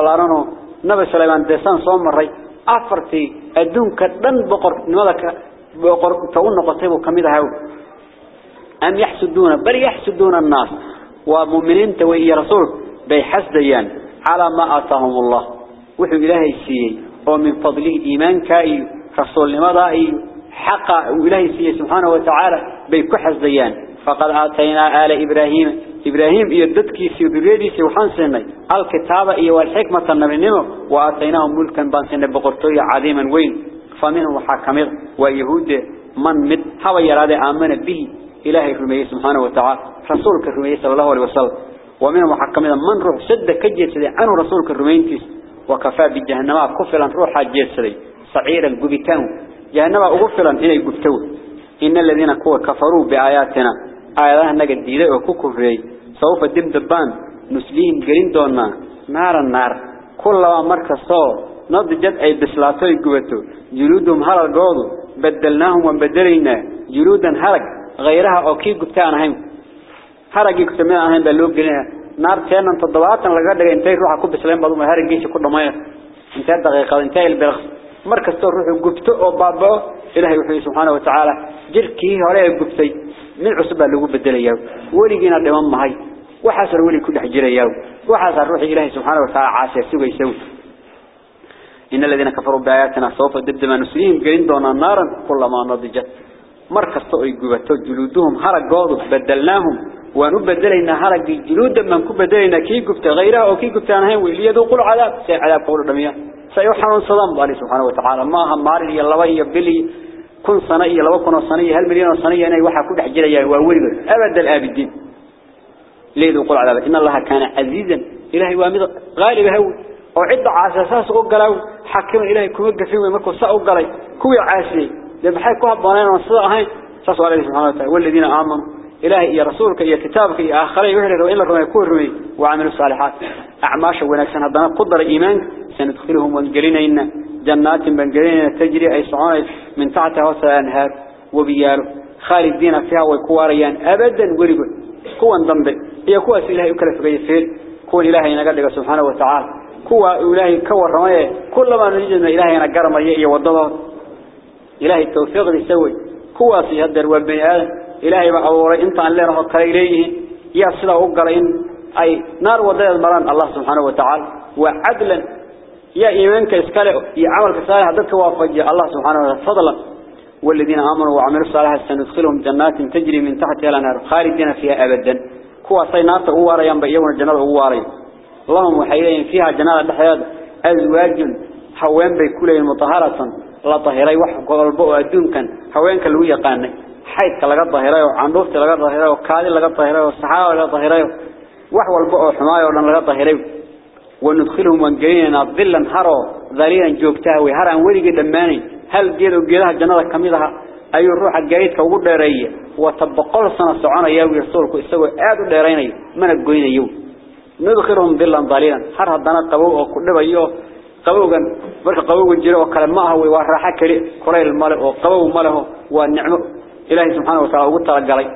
نبي سليمان ديسان صوم مري أفرتي أدون كدن بقر نمدك بقر تقول نقطيبه كميدة هاو أم يحسدون بل يحسدون الناس ومؤمنين توي رسول بيحسديان على ما آتاهم الله وحو إلهي السيئي ومن فضله إيمان كائي رسول لماذا حق إلهي السيئي سبحانه وتعالى بيكحز ديان فقد آتينا آل إبراهيم. إبراهيم يددك سيدريدي سيوحان سنة الكتاب إيه والحكمة النبنمو وآتيناهم ملكا بانسنة بقرطوية عظيما وين. فمنهم حكمه ويهود من مد هو يراد آمن به. إلهي رميه سبحانه وتعالى رسولك رميه صلى الله عليه وسلم. ومنهم حكمه من روح سد كجيت سدي عنه رسولك رمينتيس وكفى بجهنم كفلا روح جيت سدي صعيرا قبتان جهنم أغفلا إلي قبتون إن الذين كفروا بآياتنا آياتنا نجد ديلي وكوكفري سوف الدم دبان. نسليهم قرين دونا. نار النار. كلها مركز صور نضجت أي بسلاتي قوتو جلودهم هرق قوضوا بدلناهم وبدلنا جلودا هرق غيرها أو كي قبتان هم هرقي كتمين هم بلوب قلنا نار تينا تضواتنا لقد انتهي روحا كوب سلام بضو مهارق جيش كل مايا انتهي الدقيقة انتهي البرغ مركز صور روحي قبتو وبابا إلهي وحي سبحانه وتعالى. جركي هراء قبتي من عصبة اللي قبت دلياو وليقينا دمان مهي وحاسر ولي كل حجرياو وحاسر روحي إلهي سبحانه وتعالى عاسر سوى يسوي إن الذين كفروا بآياتنا سوف دبدما نسليهم قلين دونا نارا كلما نضجت مركز طوئي قبتو جلودهم هرق قوضوا بدلناهم ونبدلنا هرق جلودا من كبدلنا كي قبت غيرها أو كي قبت عنها واللي يذوقوا العذاب سي عذاب قول الرمية سيوحنون صدام بالي سبحانه وتعالى ما هم ماري يلوي بلي كن صنية لو كنا صنية هل مليون صنية أنا وحى كل حجرة يا وأولي أبد الآبدين. ليذوقوا العذاب إن الله كان عزيزا. إلهي وامد غالب هو. وعد عاساساس أقلوا حكم إلهي كم قفين ومكو سأقلي كوي عاسي. لبحي كوها بانين وصدقهين ساسوا عليه سبحانه وتعالى. والذين آمنوا. إلهي يا رسولك يا كتابك يا آخرين. وحرر وإلا رمي يكون وعملوا الصالحات. أعماش ونكسن. هدنا قدر إيمانك. سندخلهم ونقلين جنات بنقلين تجري أي صعود من تحتها وسط أنهار وبياله خالدين فيها ويكواريان أبدا ورقوا كوان ضمبي هي كواس إلهي يكلف غيثير كون إلهي نقدر سبحانه وتعالى. كوا إلهي كور رمية. كل ما نجدنا إلهي نقر مريه وضبه إلهي التوفيق يسوي كواس يهدر وبني آدم. إلهي بأوري إنت عن لنا وقال إليه يا صلا أقرين. أي نار وضيع المران الله سبحانه وتعالى. وعدلا يا إيمانك إسكاله يا عملك صالح ذلك وافجي الله سبحانه وتعالى فضلا والذين آمنوا وعملوا الصالحات سندخلهم جنات تجري من تحتها الأنهار خالدين فيها أبدا. كوا صينات أواريان بيوم الجنة أواريان اللهم وحيلين فيها جنات الحياة. أزواج حوين بكل مطهرة لا طهيري وحق قلبه أدون كان. حوين كلو يقاني. حيث لقى طهيري وعندوفت لقى طهيري وكادي لقى طهيري والصحابة لقى طهيري وحو البؤ حماية ولن طهيري. وندخلهم وانقلينا ظلا هرو ذليلا جوبتاوي هرا ولي دماني. هل جيدوا جيدها الجنة كميدها؟ أي الروح الجايد كوغو ديريه وتبقل سنة سعانا ياوي رسولك إساوي آدو ديريني. من القوين يو. ندخلهم ظلا ظليلا. هر هدانا قبوه وكل بيوه قبوغا. marka qabowga jiro oo kale ma aha way waa raaxa kali qorayl male oo qabow maleho waa nicmo ilaahay subhanahu wa ta'ala ugu talagalay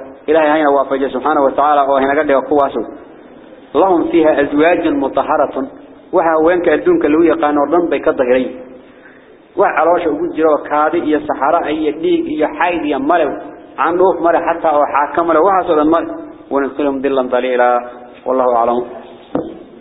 لهم فيها أزواج مطهرة. وها وينك أدونك لو يقان أرضا بيك الضغري وعلاش أقول جرى كاذي يا سحراء يا ليك يا حايد يا مرو عنوف مرو حتى أو حاكم مرو وها سؤال مرو ونسلهم دلا طليلا والله أعلم.